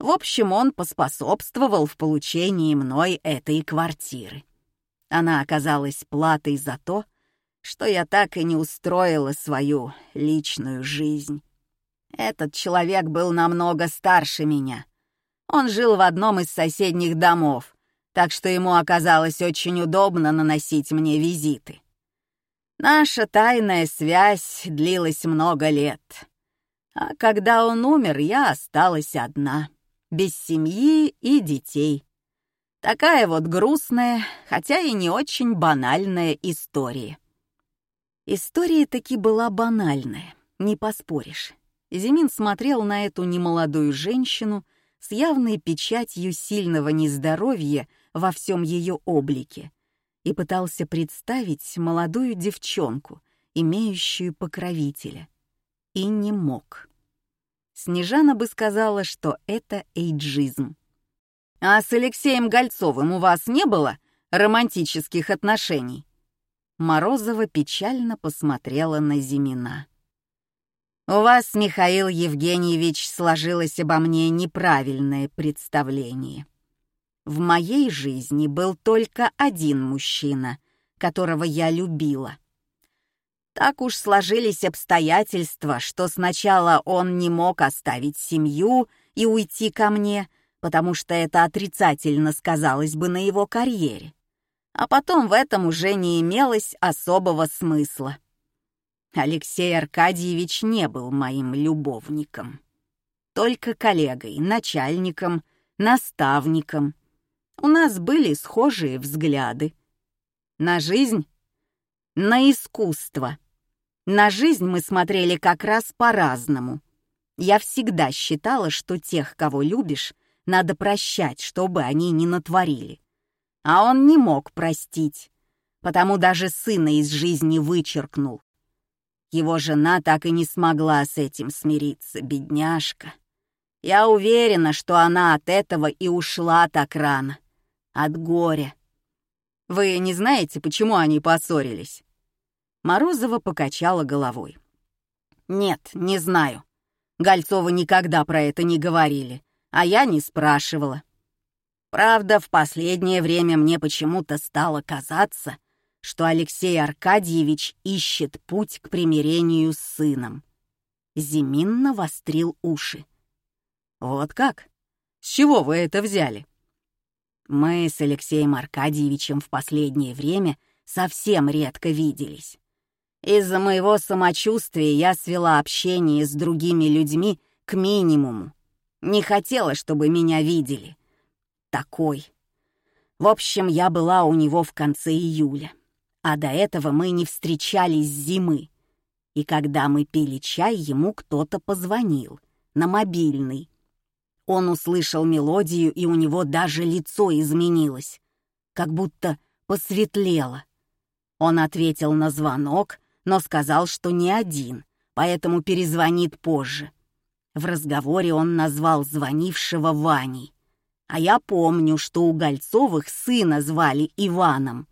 В общем, он поспособствовал в получении мной этой квартиры. Она оказалась платой за то, что я так и не устроила свою личную жизнь. Этот человек был намного старше меня. Он жил в одном из соседних домов, так что ему оказалось очень удобно наносить мне визиты. Наша тайная связь длилась много лет. А когда он умер, я осталась одна. без семьи и детей. Такая вот грустная, хотя и не очень банальная история. История таки была банальная, не поспоришь. Зимин смотрел на эту немолодую женщину с явной печатью сильного нездоровья во всем ее облике и пытался представить молодую девчонку, имеющую покровителя, и не мог. Снежана бы сказала, что это эйджизм. «А с Алексеем Гольцовым у вас не было романтических отношений?» Морозова печально посмотрела на Зимина. «У вас, Михаил Евгеньевич, сложилось обо мне неправильное представление. В моей жизни был только один мужчина, которого я любила. Так уж сложились обстоятельства, что сначала он не мог оставить семью и уйти ко мне — потому что это отрицательно сказалось бы на его карьере. А потом в этом уже не имелось особого смысла. Алексей Аркадьевич не был моим любовником. Только коллегой, начальником, наставником. У нас были схожие взгляды. На жизнь, на искусство. На жизнь мы смотрели как раз по-разному. Я всегда считала, что тех, кого любишь, надо прощать, чтобы они не натворили. А он не мог простить, потому даже сына из жизни вычеркнул. Его жена так и не смогла с этим смириться, бедняжка. Я уверена, что она от этого и ушла так рано. От горя. Вы не знаете, почему они поссорились?» Морозова покачала головой. «Нет, не знаю. Гольцовы никогда про это не говорили а я не спрашивала. Правда, в последнее время мне почему-то стало казаться, что Алексей Аркадьевич ищет путь к примирению с сыном. Зимин навострил уши. «Вот как? С чего вы это взяли?» Мы с Алексеем Аркадьевичем в последнее время совсем редко виделись. Из-за моего самочувствия я свела общение с другими людьми к минимуму. Не хотела, чтобы меня видели. Такой. В общем, я была у него в конце июля. А до этого мы не встречались с зимы. И когда мы пили чай, ему кто-то позвонил. На мобильный. Он услышал мелодию, и у него даже лицо изменилось. Как будто посветлело. Он ответил на звонок, но сказал, что не один, поэтому перезвонит позже. В разговоре он назвал звонившего Ваней. А я помню, что у Гольцовых сына звали Иваном.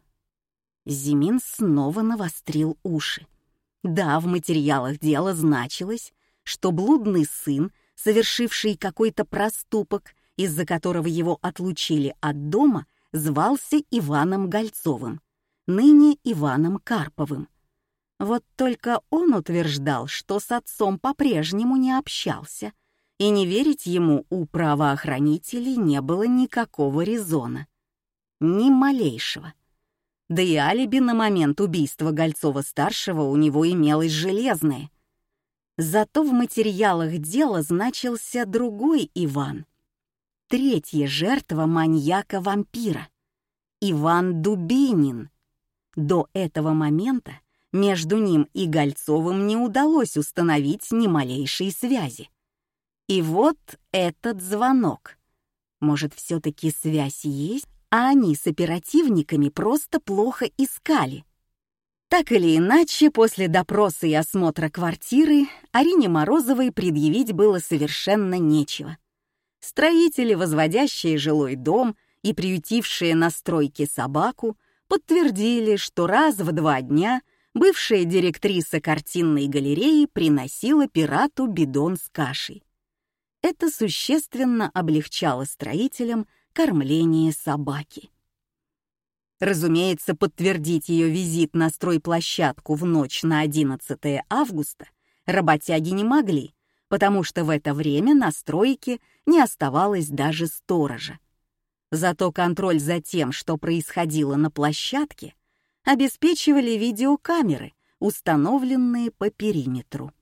Зимин снова навострил уши. Да, в материалах дела значилось, что блудный сын, совершивший какой-то проступок, из-за которого его отлучили от дома, звался Иваном Гольцовым, ныне Иваном Карповым. Вот только он утверждал, что с отцом по-прежнему не общался, и не верить ему у правоохранителей не было никакого резона. Ни малейшего. Да и алиби на момент убийства Гольцова-старшего у него имелось железное. Зато в материалах дела значился другой Иван. Третья жертва маньяка-вампира. Иван Дубинин. До этого момента между ним и Гольцовым не удалось установить ни малейшей связи. И вот этот звонок. Может, все-таки связь есть, а они с оперативниками просто плохо искали. Так или иначе, после допроса и осмотра квартиры Арине Морозовой предъявить было совершенно нечего. Строители, возводящие жилой дом и приютившие на стройке собаку, подтвердили, что раз в два дня бывшая директриса картинной галереи приносила пирату бидон с кашей. Это существенно облегчало строителям кормление собаки. Разумеется, подтвердить ее визит на стройплощадку в ночь на 11 августа работяги не могли, потому что в это время на стройке не оставалось даже сторожа. Зато контроль за тем, что происходило на площадке, обеспечивали видеокамеры, установленные по периметру.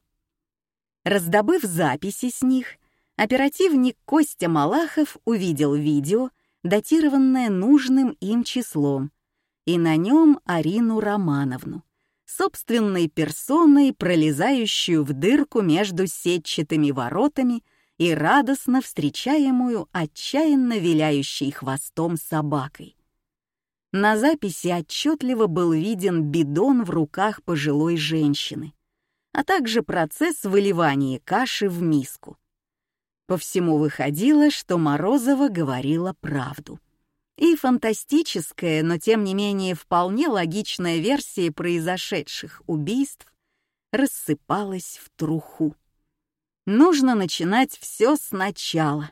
Раздобыв записи с них, Оперативник Костя Малахов увидел видео, датированное нужным им числом, и на нем Арину Романовну, собственной персоной, пролезающую в дырку между сетчатыми воротами и радостно встречаемую отчаянно виляющей хвостом собакой. На записи отчетливо был виден бидон в руках пожилой женщины, а также процесс выливания каши в миску. По всему выходило, что Морозова говорила правду. И фантастическая, но тем не менее вполне логичная версия произошедших убийств рассыпалась в труху. Нужно начинать все сначала.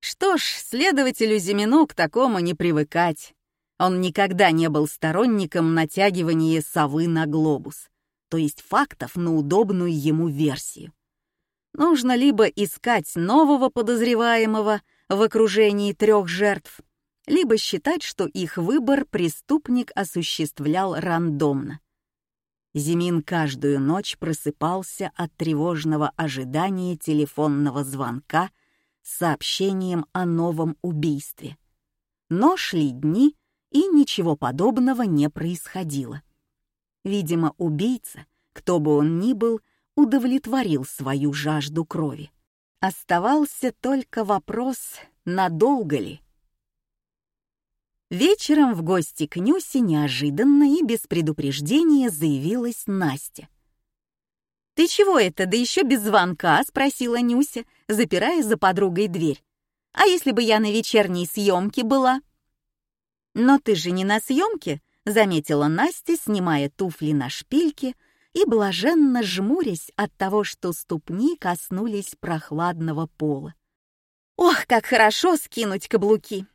Что ж, следователю Зимину к такому не привыкать. Он никогда не был сторонником натягивания совы на глобус, то есть фактов на удобную ему версию. Нужно либо искать нового подозреваемого в окружении трех жертв, либо считать, что их выбор преступник осуществлял рандомно. Зимин каждую ночь просыпался от тревожного ожидания телефонного звонка с сообщением о новом убийстве. Но шли дни, и ничего подобного не происходило. Видимо, убийца, кто бы он ни был, удовлетворил свою жажду крови. Оставался только вопрос, надолго ли. Вечером в гости к Нюсе неожиданно и без предупреждения заявилась Настя. «Ты чего это, да еще без звонка?» — спросила Нюся, запирая за подругой дверь. «А если бы я на вечерней съемке была?» «Но ты же не на съемке», — заметила Настя, снимая туфли на шпильке и блаженно жмурясь от того, что ступни коснулись прохладного пола. «Ох, как хорошо скинуть каблуки!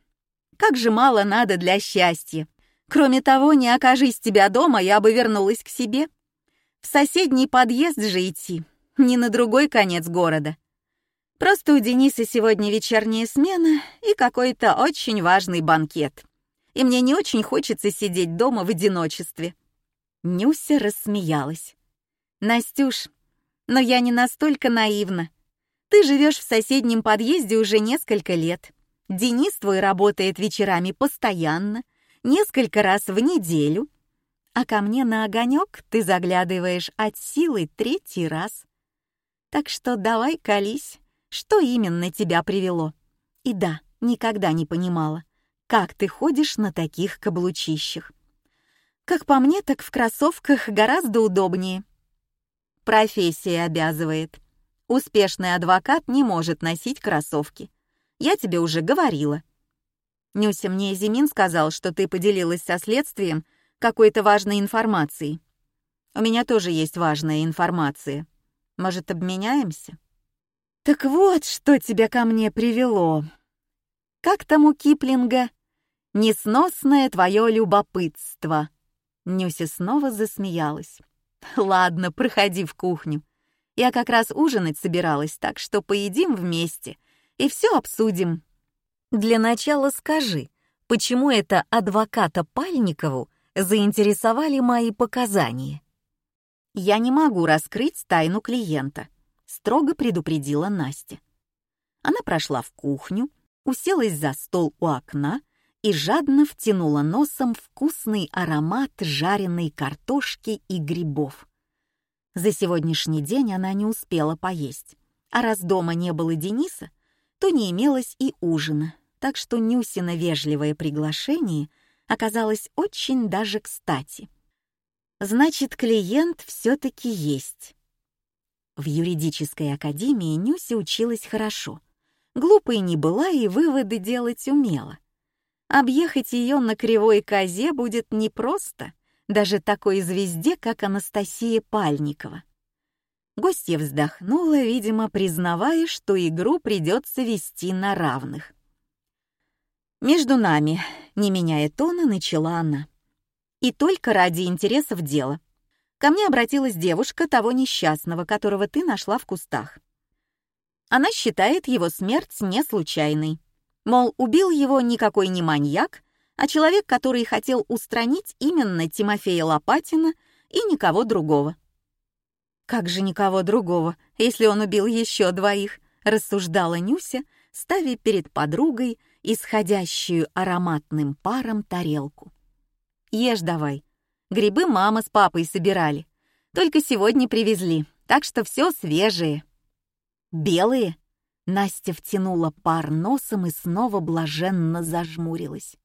Как же мало надо для счастья! Кроме того, не окажись тебя дома, я бы вернулась к себе. В соседний подъезд же идти, не на другой конец города. Просто у Дениса сегодня вечерняя смена и какой-то очень важный банкет и мне не очень хочется сидеть дома в одиночестве». Нюся рассмеялась. «Настюш, но я не настолько наивна. Ты живешь в соседнем подъезде уже несколько лет. Денис твой работает вечерами постоянно, несколько раз в неделю. А ко мне на огонек ты заглядываешь от силы третий раз. Так что давай колись, что именно тебя привело. И да, никогда не понимала, как ты ходишь на таких каблучищах. Как по мне, так в кроссовках гораздо удобнее. Профессия обязывает. Успешный адвокат не может носить кроссовки. Я тебе уже говорила. Нюся, мне Зимин сказал, что ты поделилась со следствием какой-то важной информацией. У меня тоже есть важная информация. Может, обменяемся? Так вот, что тебя ко мне привело. Как там у Киплинга? Несносное твое любопытство!» Нюся снова засмеялась. «Ладно, проходи в кухню. Я как раз ужинать собиралась, так что поедим вместе и все обсудим. Для начала скажи, почему это адвоката Пальникову заинтересовали мои показания?» «Я не могу раскрыть тайну клиента», — строго предупредила Настя. Она прошла в кухню, уселась за стол у окна и жадно втянула носом вкусный аромат жареной картошки и грибов. За сегодняшний день она не успела поесть, а раз дома не было Дениса, то не имелось и ужина, так что Нюсина вежливое приглашение оказалось очень даже кстати. Значит, клиент все-таки есть. В юридической академии Нюся училась хорошо. Глупой не была и выводы делать умела. Объехать ее на кривой козе будет непросто, даже такой звезде, как Анастасия Пальникова. Гостья вздохнула, видимо, признавая, что игру придется вести на равных. «Между нами», — не меняя тона, начала она. «И только ради интересов дела. Ко мне обратилась девушка того несчастного, которого ты нашла в кустах. Она считает его смерть не случайной. Мол, убил его никакой не маньяк, а человек, который хотел устранить именно Тимофея Лопатина и никого другого. «Как же никого другого, если он убил еще двоих?» — рассуждала Нюся, ставя перед подругой исходящую ароматным паром тарелку. «Ешь давай. Грибы мама с папой собирали. Только сегодня привезли, так что все свежее». «Белые?» Настя втянула пар носом и снова блаженно зажмурилась.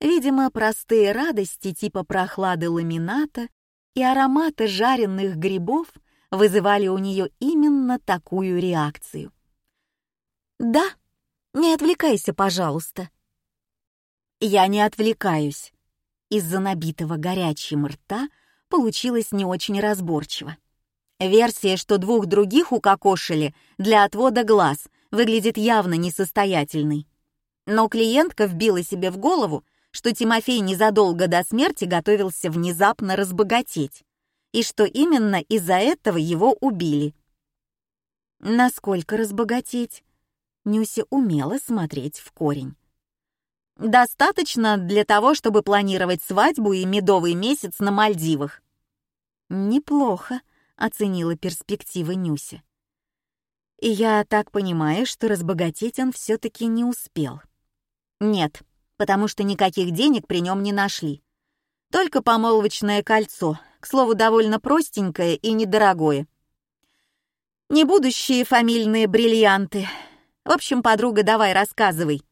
Видимо, простые радости типа прохлады ламината и аромата жареных грибов вызывали у нее именно такую реакцию. «Да, не отвлекайся, пожалуйста». «Я не отвлекаюсь». Из-за набитого горячим рта получилось не очень разборчиво. Версия, что двух других укокошили для отвода глаз, выглядит явно несостоятельной. Но клиентка вбила себе в голову, что Тимофей незадолго до смерти готовился внезапно разбогатеть, и что именно из-за этого его убили. Насколько разбогатеть? Нюся умела смотреть в корень. Достаточно для того, чтобы планировать свадьбу и медовый месяц на Мальдивах. Неплохо, оценила перспективы Нюся. И я так понимаю, что разбогатеть он все-таки не успел. Нет, потому что никаких денег при нем не нашли. Только помолвочное кольцо, к слову, довольно простенькое и недорогое. Не будущие фамильные бриллианты. В общем, подруга, давай рассказывай.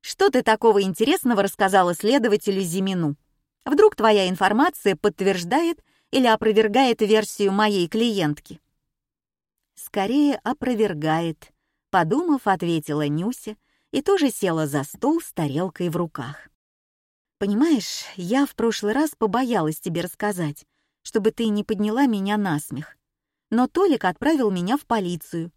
Что ты такого интересного рассказала следователю Зимину? Вдруг твоя информация подтверждает или опровергает версию моей клиентки? Скорее опровергает, подумав, ответила Нюся и тоже села за стол с тарелкой в руках. «Понимаешь, я в прошлый раз побоялась тебе рассказать, чтобы ты не подняла меня на смех. Но Толик отправил меня в полицию.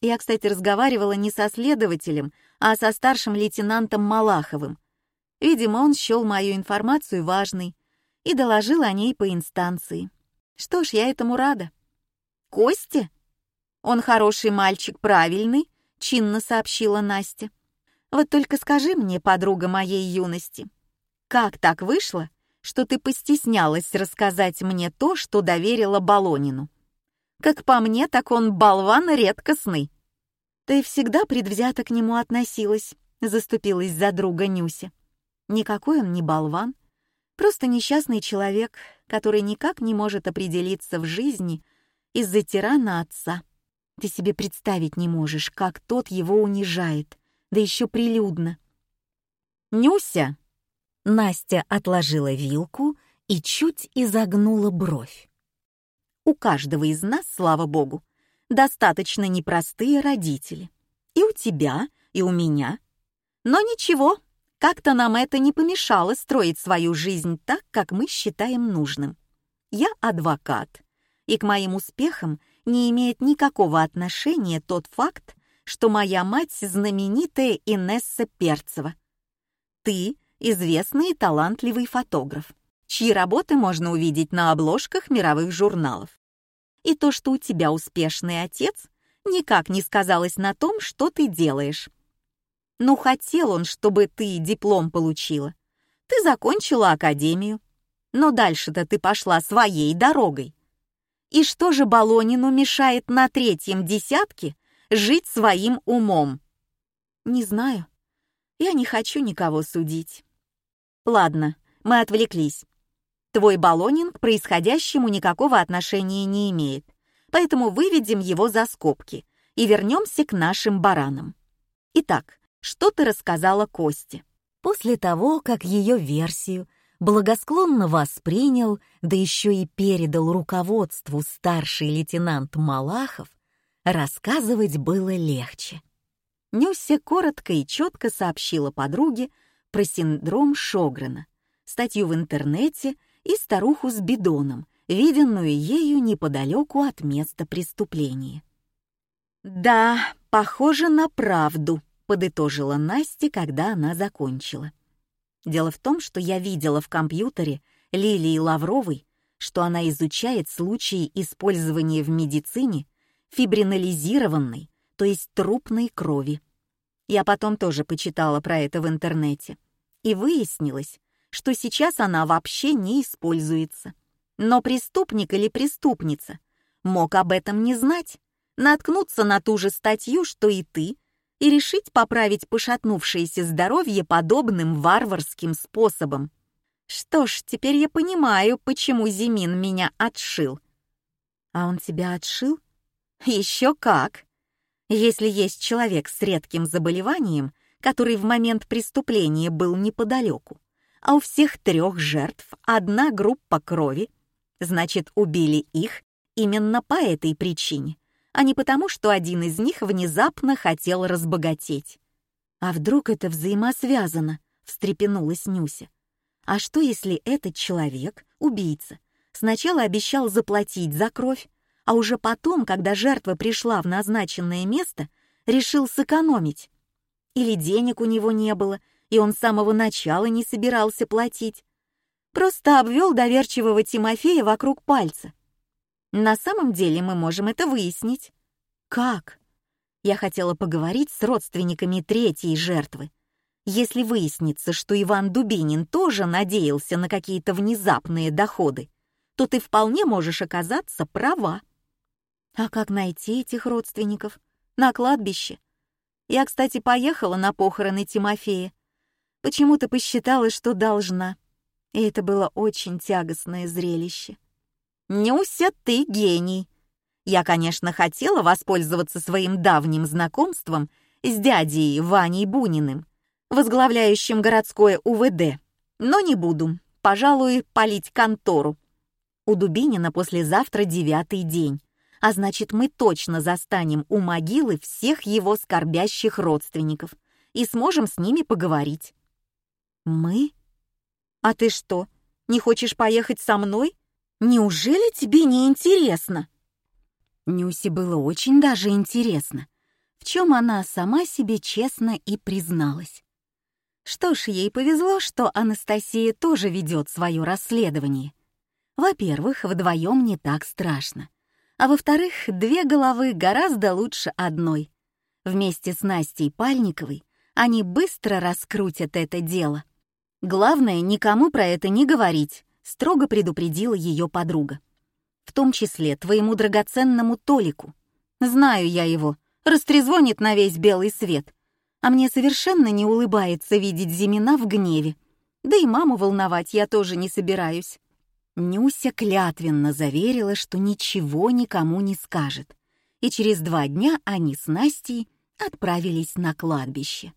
Я, кстати, разговаривала не со следователем, а со старшим лейтенантом Малаховым. Видимо, он счел мою информацию важной и доложил о ней по инстанции. Что ж, я этому рада. «Костя? Он хороший мальчик, правильный», — чинно сообщила Настя. Вот только скажи мне, подруга моей юности, как так вышло, что ты постеснялась рассказать мне то, что доверила Балонину? Как по мне, так он болван редкостный. Ты всегда предвзято к нему относилась, заступилась за друга Нюся. Никакой он не болван, просто несчастный человек, который никак не может определиться в жизни из-за тирана отца. Ты себе представить не можешь, как тот его унижает да еще прилюдно. «Нюся!» Настя отложила вилку и чуть изогнула бровь. «У каждого из нас, слава богу, достаточно непростые родители. И у тебя, и у меня. Но ничего, как-то нам это не помешало строить свою жизнь так, как мы считаем нужным. Я адвокат, и к моим успехам не имеет никакого отношения тот факт, что моя мать знаменитая Инесса Перцева. Ты известный и талантливый фотограф, чьи работы можно увидеть на обложках мировых журналов. И то, что у тебя успешный отец, никак не сказалось на том, что ты делаешь. Ну, хотел он, чтобы ты диплом получила. Ты закончила академию. Но дальше-то ты пошла своей дорогой. И что же Балонину мешает на третьем десятке жить своим умом? Не знаю. Я не хочу никого судить. Ладно, мы отвлеклись. Твой баллонинг к происходящему никакого отношения не имеет, поэтому выведем его за скобки и вернемся к нашим баранам. Итак, что ты рассказала Косте? После того, как ее версию благосклонно воспринял, да еще и передал руководству старший лейтенант Малахов, рассказывать было легче. Нюся коротко и четко сообщила подруге про синдром Шогрена, статью в интернете и старуху с бидоном, виденную ею неподалеку от места преступления. «Да, похоже на правду», — подытожила Настя, когда она закончила. Дело в том, что я видела в компьютере Лилии Лавровой, что она изучает случаи использования в медицине фибринализированной, то есть трупной крови. Я потом тоже почитала про это в интернете. И выяснилось, что сейчас она вообще не используется. Но преступник или преступница мог об этом не знать, наткнуться на ту же статью, что и ты, и решить поправить пошатнувшееся здоровье подобным варварским способом. Что ж, теперь я понимаю, почему Зимин меня отшил. А он тебя отшил? Еще как. Если есть человек с редким заболеванием, который в момент преступления был неподалеку, а у всех трех жертв одна группа крови, значит, убили их именно по этой причине а не потому, что один из них внезапно хотел разбогатеть. «А вдруг это взаимосвязано?» — встрепенулась Нюся. «А что, если этот человек, убийца, сначала обещал заплатить за кровь, а уже потом, когда жертва пришла в назначенное место, решил сэкономить? Или денег у него не было, и он с самого начала не собирался платить? Просто обвел доверчивого Тимофея вокруг пальца. На самом деле мы можем это выяснить. Как? Я хотела поговорить с родственниками третьей жертвы. Если выяснится, что Иван Дубинин тоже надеялся на какие-то внезапные доходы, то ты вполне можешь оказаться права. А как найти этих родственников? На кладбище. Я, кстати, поехала на похороны Тимофея. Почему-то посчитала, что должна. И это было очень тягостное зрелище. «Нюся, ты гений!» Я, конечно, хотела воспользоваться своим давним знакомством с дядей Ваней Буниным, возглавляющим городское УВД, но не буду. Пожалуй, полить контору. У Дубинина послезавтра девятый день, а значит, мы точно застанем у могилы всех его скорбящих родственников и сможем с ними поговорить. Мы? А ты что, не хочешь поехать со мной? Неужели тебе не интересно?» Нюсе было очень даже интересно, в чем она сама себе честно и призналась. Что ж, ей повезло, что Анастасия тоже ведет свое расследование. Во-первых, вдвоем не так страшно. А во-вторых, две головы гораздо лучше одной. Вместе с Настей Пальниковой они быстро раскрутят это дело. Главное, никому про это не говорить, строго предупредила ее подруга. «В том числе твоему драгоценному Толику. Знаю я его, растрезвонит на весь белый свет. А мне совершенно не улыбается видеть Зимина в гневе. Да и маму волновать я тоже не собираюсь». Нюся клятвенно заверила, что ничего никому не скажет. И через два дня они с Настей отправились на кладбище.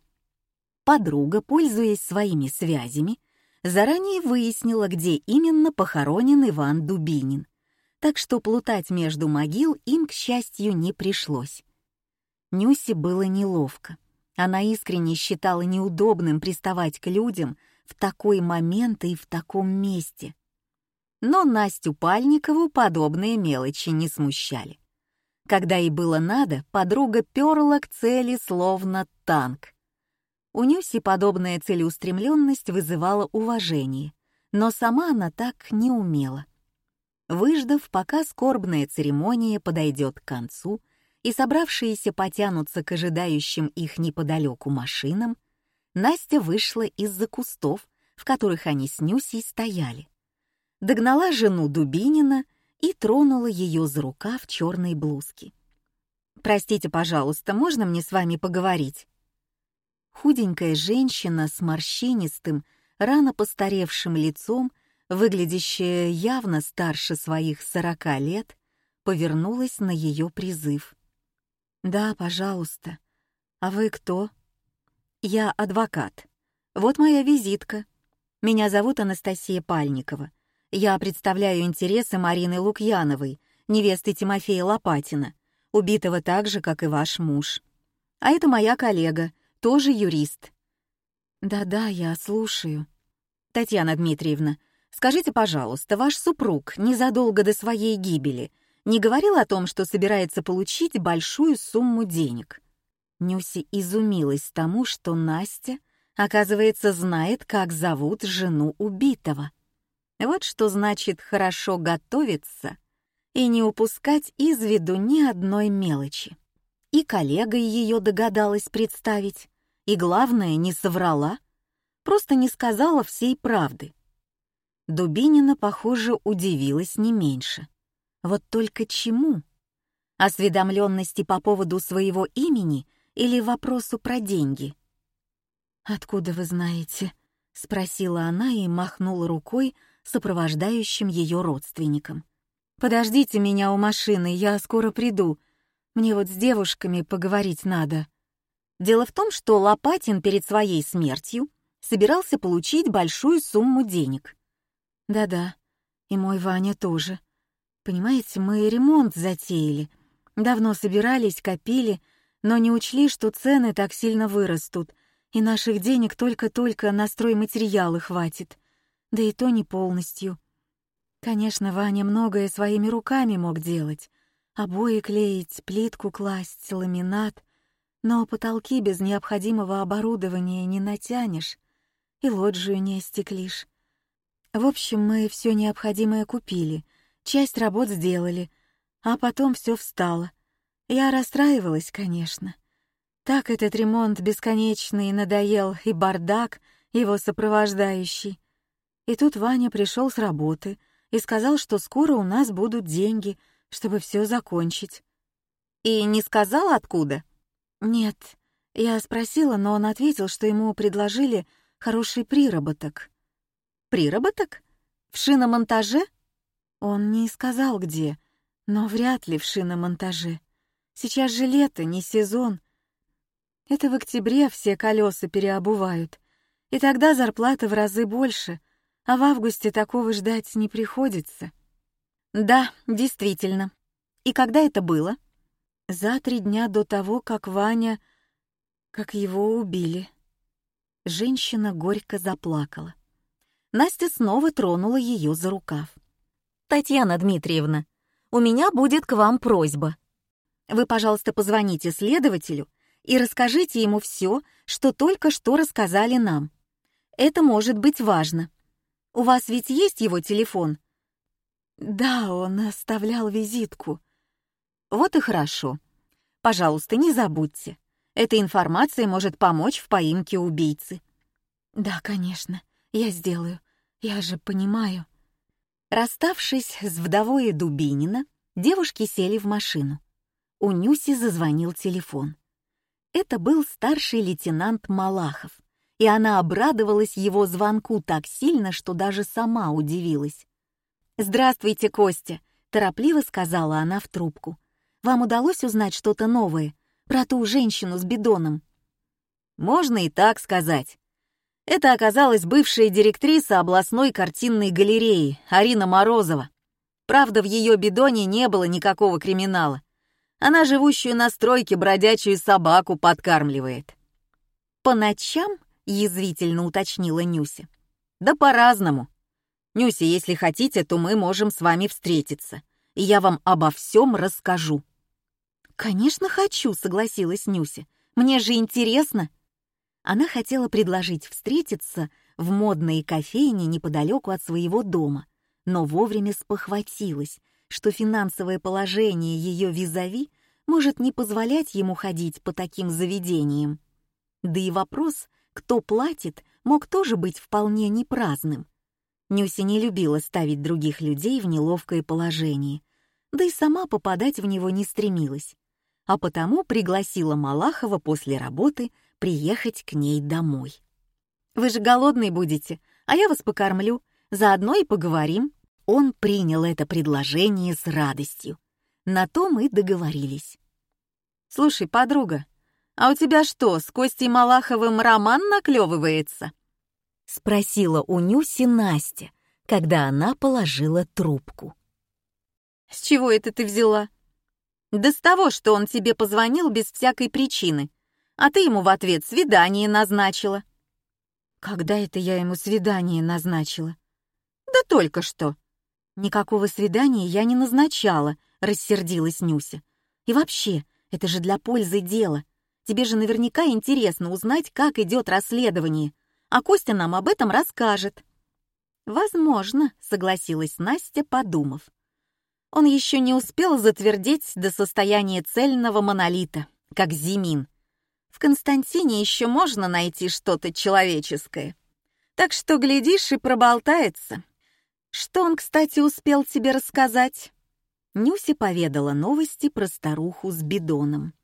Подруга, пользуясь своими связями, заранее выяснила, где именно похоронен Иван Дубинин, так что плутать между могил им, к счастью, не пришлось. Нюсе было неловко. Она искренне считала неудобным приставать к людям в такой момент и в таком месте. Но Настю Пальникову подобные мелочи не смущали. Когда ей было надо, подруга перла к цели словно танк. У Нюси подобная целеустремленность вызывала уважение, но сама она так не умела. Выждав, пока скорбная церемония подойдет к концу и собравшиеся потянутся к ожидающим их неподалеку машинам, Настя вышла из-за кустов, в которых они с Нюсей стояли. Догнала жену Дубинина и тронула ее за рукав черной блузки. «Простите, пожалуйста, можно мне с вами поговорить?» Худенькая женщина с морщинистым, рано постаревшим лицом, выглядящая явно старше своих сорока лет, повернулась на ее призыв. «Да, пожалуйста. А вы кто?» «Я адвокат. Вот моя визитка. Меня зовут Анастасия Пальникова. Я представляю интересы Марины Лукьяновой, невесты Тимофея Лопатина, убитого так же, как и ваш муж. А это моя коллега, тоже юрист. Да-да, я слушаю. Татьяна Дмитриевна, скажите, пожалуйста, ваш супруг незадолго до своей гибели не говорил о том, что собирается получить большую сумму денег? Нюси изумилась тому, что Настя, оказывается, знает, как зовут жену убитого. Вот что значит хорошо готовиться и не упускать из виду ни одной мелочи. И коллега ее догадалась представить и, главное, не соврала, просто не сказала всей правды. Дубинина, похоже, удивилась не меньше. Вот только чему? Осведомленности по поводу своего имени или вопросу про деньги? «Откуда вы знаете?» — спросила она и махнула рукой сопровождающим ее родственникам. «Подождите меня у машины, я скоро приду. Мне вот с девушками поговорить надо». Дело в том, что Лопатин перед своей смертью собирался получить большую сумму денег. Да-да, и мой Ваня тоже. Понимаете, мы ремонт затеяли. Давно собирались, копили, но не учли, что цены так сильно вырастут, и наших денег только-только на стройматериалы хватит. Да и то не полностью. Конечно, Ваня многое своими руками мог делать. Обои клеить, плитку класть, ламинат. Но потолки без необходимого оборудования не натянешь и лоджию не остеклишь. В общем, мы все необходимое купили, часть работ сделали, а потом все встало. Я расстраивалась, конечно. Так этот ремонт бесконечный надоел и бардак, его сопровождающий. И тут Ваня пришел с работы и сказал, что скоро у нас будут деньги, чтобы все закончить. И не сказал, откуда? Нет. Я спросила, но он ответил, что ему предложили хороший приработок. Приработок? В шиномонтаже? Он не сказал где, но вряд ли в шиномонтаже. Сейчас же лето, не сезон. Это в октябре все колеса переобувают, и тогда зарплата в разы больше, а в августе такого ждать не приходится. Да, действительно. И когда это было? За три дня до того, как Ваня... как его убили. Женщина горько заплакала. Настя снова тронула ее за рукав. «Татьяна Дмитриевна, у меня будет к вам просьба. Вы, пожалуйста, позвоните следователю и расскажите ему все, что только что рассказали нам. Это может быть важно. У вас ведь есть его телефон?» «Да, он оставлял визитку». «Вот и хорошо. Пожалуйста, не забудьте. Эта информация может помочь в поимке убийцы». «Да, конечно, я сделаю. Я же понимаю». Расставшись с вдовой Дубинина, девушки сели в машину. У Нюси зазвонил телефон. Это был старший лейтенант Малахов, и она обрадовалась его звонку так сильно, что даже сама удивилась. «Здравствуйте, Костя», — торопливо сказала она в трубку. «Вам удалось узнать что-то новое про ту женщину с бидоном?» «Можно и так сказать. Это оказалась бывшая директриса областной картинной галереи Арина Морозова. Правда, в ее бидоне не было никакого криминала. Она живущую на стройке бродячую собаку подкармливает». «По ночам?» — язвительно уточнила Нюся. «Да по-разному. Нюся, если хотите, то мы можем с вами встретиться, и я вам обо всем расскажу». «Конечно хочу», — согласилась Нюся. «Мне же интересно». Она хотела предложить встретиться в модной кофейне неподалеку от своего дома, но вовремя спохватилась, что финансовое положение ее визави может не позволять ему ходить по таким заведениям. Да и вопрос, кто платит, мог тоже быть вполне непраздным. Нюся не любила ставить других людей в неловкое положение, да и сама попадать в него не стремилась, а потому пригласила Малахова после работы приехать к ней домой. «Вы же голодный будете, а я вас покормлю, заодно и поговорим». Он принял это предложение с радостью. На то мы договорились. «Слушай, подруга, а у тебя что, с Костей Малаховым роман наклевывается?» — спросила у Нюси Настя, когда она положила трубку. «С чего это ты взяла?» «Да с того, что он тебе позвонил без всякой причины, а ты ему в ответ свидание назначила». «Когда это я ему свидание назначила?» «Да только что». «Никакого свидания я не назначала», — рассердилась Нюся. «И вообще, это же для пользы дела. Тебе же наверняка интересно узнать, как идет расследование а Костя нам об этом расскажет». «Возможно», — согласилась Настя, подумав. Он еще не успел затвердеть до состояния цельного монолита, как Зимин. В Константине еще можно найти что-то человеческое. Так что, глядишь, и проболтается. Что он, кстати, успел тебе рассказать? Нюся поведала новости про старуху с бидоном.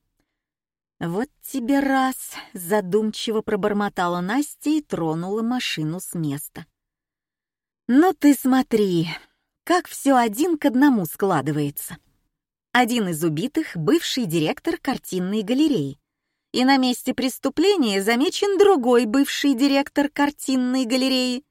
«Вот тебе раз!» — задумчиво пробормотала Настя и тронула машину с места. «Ну ты смотри, как все один к одному складывается. Один из убитых — бывший директор картинной галереи, и на месте преступления замечен другой бывший директор картинной галереи.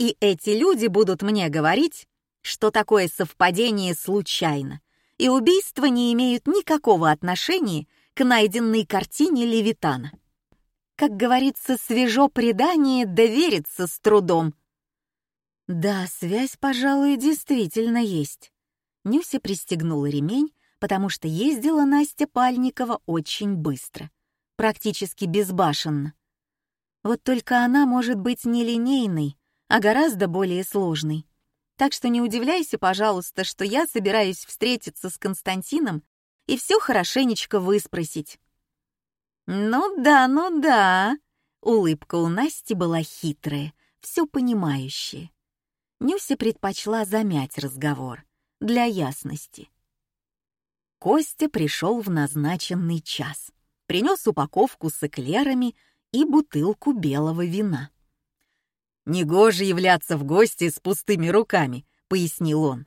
И эти люди будут мне говорить, что такое совпадение случайно, и убийства не имеют никакого отношения к найденной картине Левитана. Как говорится, свежо предание, довериться с трудом. Да, связь, пожалуй, действительно есть. Нюся пристегнула ремень, потому что ездила Настя Пальникова очень быстро, практически безбашенно. Вот только она может быть не линейной, а гораздо более сложной. Так что не удивляйся, пожалуйста, что я собираюсь встретиться с Константином и все хорошенечко выспросить. «Ну да, ну да», — улыбка у Насти была хитрая, все понимающая. Нюся предпочла замять разговор, для ясности. Костя пришел в назначенный час, принес упаковку с эклерами и бутылку белого вина. «Негоже являться в гости с пустыми руками», — пояснил он.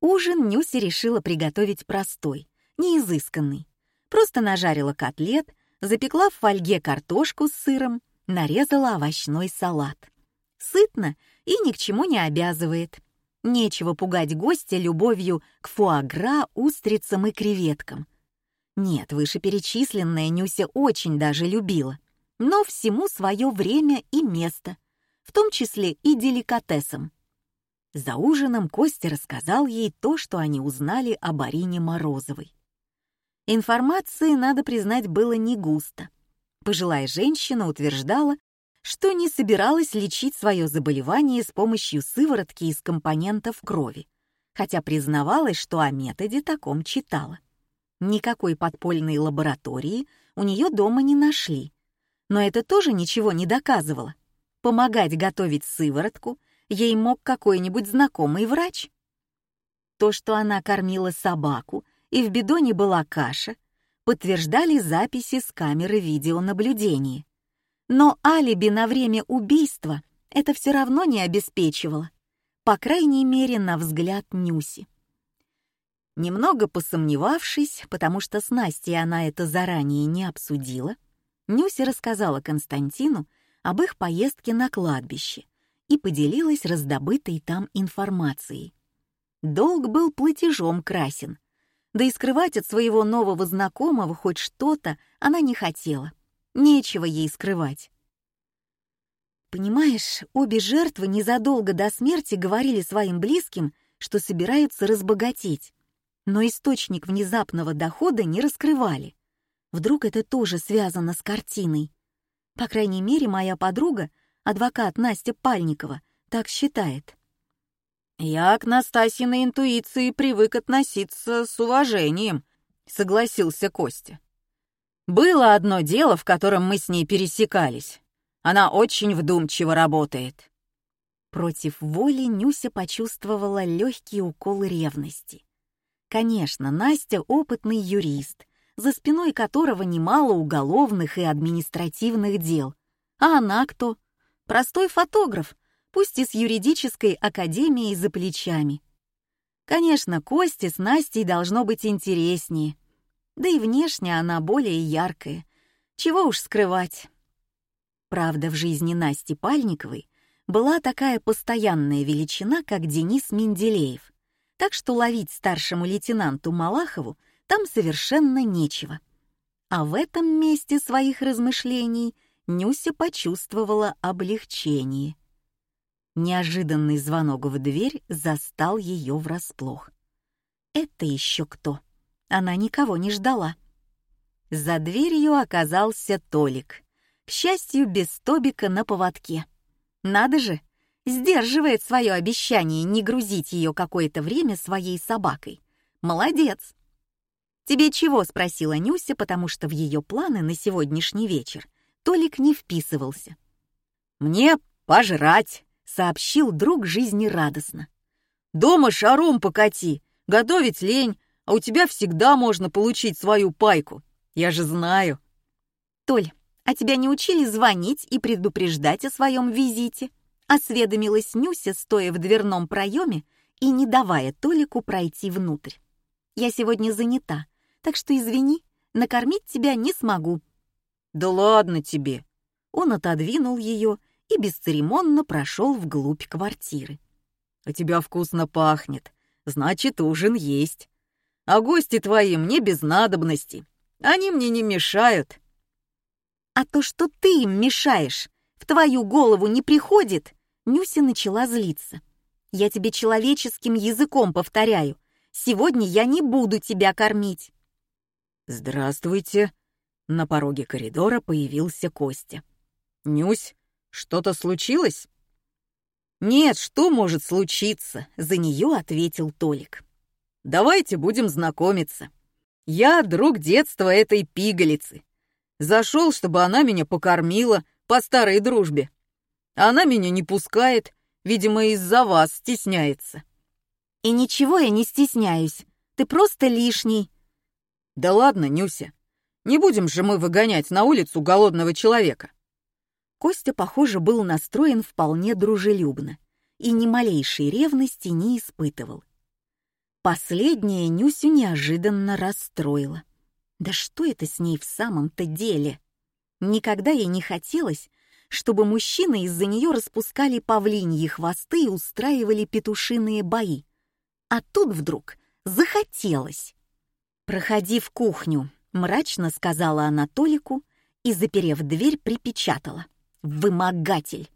Ужин Нюся решила приготовить простой, не изысканный. Просто нажарила котлет, запекла в фольге картошку с сыром, нарезала овощной салат. Сытно и ни к чему не обязывает. Нечего пугать гостя любовью к фуагра, устрицам и креветкам. Нет, вышеперечисленное Нюся очень даже любила. Но всему свое время и место, в том числе и деликатесам. За ужином Костя рассказал ей то, что они узнали о Арине Морозовой. Информации, надо признать, было не густо. Пожилая женщина утверждала, что не собиралась лечить свое заболевание с помощью сыворотки из компонентов крови, хотя признавалась, что о методе таком читала. Никакой подпольной лаборатории у нее дома не нашли. Но это тоже ничего не доказывало. Помогать готовить сыворотку ей мог какой-нибудь знакомый врач. То, что она кормила собаку и в бидоне была каша, подтверждали записи с камеры видеонаблюдения. Но алиби на время убийства это все равно не обеспечивало, по крайней мере, на взгляд Нюси. Немного посомневавшись, потому что с Настей она это заранее не обсудила, Нюся рассказала Константину об их поездке на кладбище и поделилась раздобытой там информацией. Долг был платежом красен, да и скрывать от своего нового знакомого хоть что-то она не хотела. Нечего ей скрывать. Понимаешь, обе жертвы незадолго до смерти говорили своим близким, что собираются разбогатеть, но источник внезапного дохода не раскрывали. Вдруг это тоже связано с картиной. По крайней мере, моя подруга, адвокат Настя Пальникова, так считает. «Я к Настасьиной интуиции привык относиться с уважением», — согласился Костя. «Было одно дело, в котором мы с ней пересекались. Она очень вдумчиво работает». Против воли Нюся почувствовала легкий укол ревности. Конечно, Настя — опытный юрист, за спиной которого немало уголовных и административных дел. А она кто? Простой фотограф, пусть и с юридической академией за плечами. Конечно, Косте с Настей должно быть интереснее. Да и внешне она более яркая. Чего уж скрывать. Правда, в жизни Насти Пальниковой была такая постоянная величина, как Денис Менделеев. Так что ловить старшему лейтенанту Малахову там совершенно нечего. А в этом месте своих размышлений Нюся почувствовала облегчение — Неожиданный звонок в дверь застал ее врасплох. Это еще кто? Она никого не ждала. За дверью оказался Толик. К счастью, без Тобика на поводке. Надо же, сдерживает свое обещание не грузить ее какое-то время своей собакой. Молодец. «Тебе чего?» — спросила Нюся, потому что в ее планы на сегодняшний вечер Толик не вписывался. «Мне пожрать», — сообщил друг жизнерадостно. «Дома шаром покати, Готовить лень, а у тебя всегда можно получить свою пайку. Я же знаю». «Толь, а тебя не учили звонить и предупреждать о своем визите?» Осведомилась Нюся, стоя в дверном проеме и не давая Толику пройти внутрь. «Я сегодня занята, так что извини, накормить тебя не смогу». «Да ладно тебе!» Он отодвинул ее и бесцеремонно прошел вглубь квартиры. «У тебя вкусно пахнет, значит, ужин есть. А гости твои мне без надобности, они мне не мешают». «А то, что ты им мешаешь, в твою голову не приходит?» Нюся начала злиться. «Я тебе человеческим языком повторяю. Сегодня я не буду тебя кормить». «Здравствуйте». На пороге коридора появился Костя. «Нюсь, что-то случилось?» «Нет, что может случиться?» — за нее ответил Толик. «Давайте будем знакомиться. Я друг детства этой пигалицы. Зашел, чтобы она меня покормила по старой дружбе. Она меня не пускает, видимо, из-за вас стесняется». «И ничего я не стесняюсь. Ты просто лишний». «Да ладно, Нюся, не будем же мы выгонять на улицу голодного человека. Костя, похоже, был настроен вполне дружелюбно и ни малейшей ревности не испытывал. Последнее Нюсю неожиданно расстроило. Да что это с ней в самом-то деле? Никогда ей не хотелось, чтобы мужчины из-за нее распускали павлиньи хвосты и устраивали петушиные бои. А тут вдруг захотелось. «Проходи в кухню», — мрачно сказала Анатолику и, заперев дверь, припечатала. Вымогатель.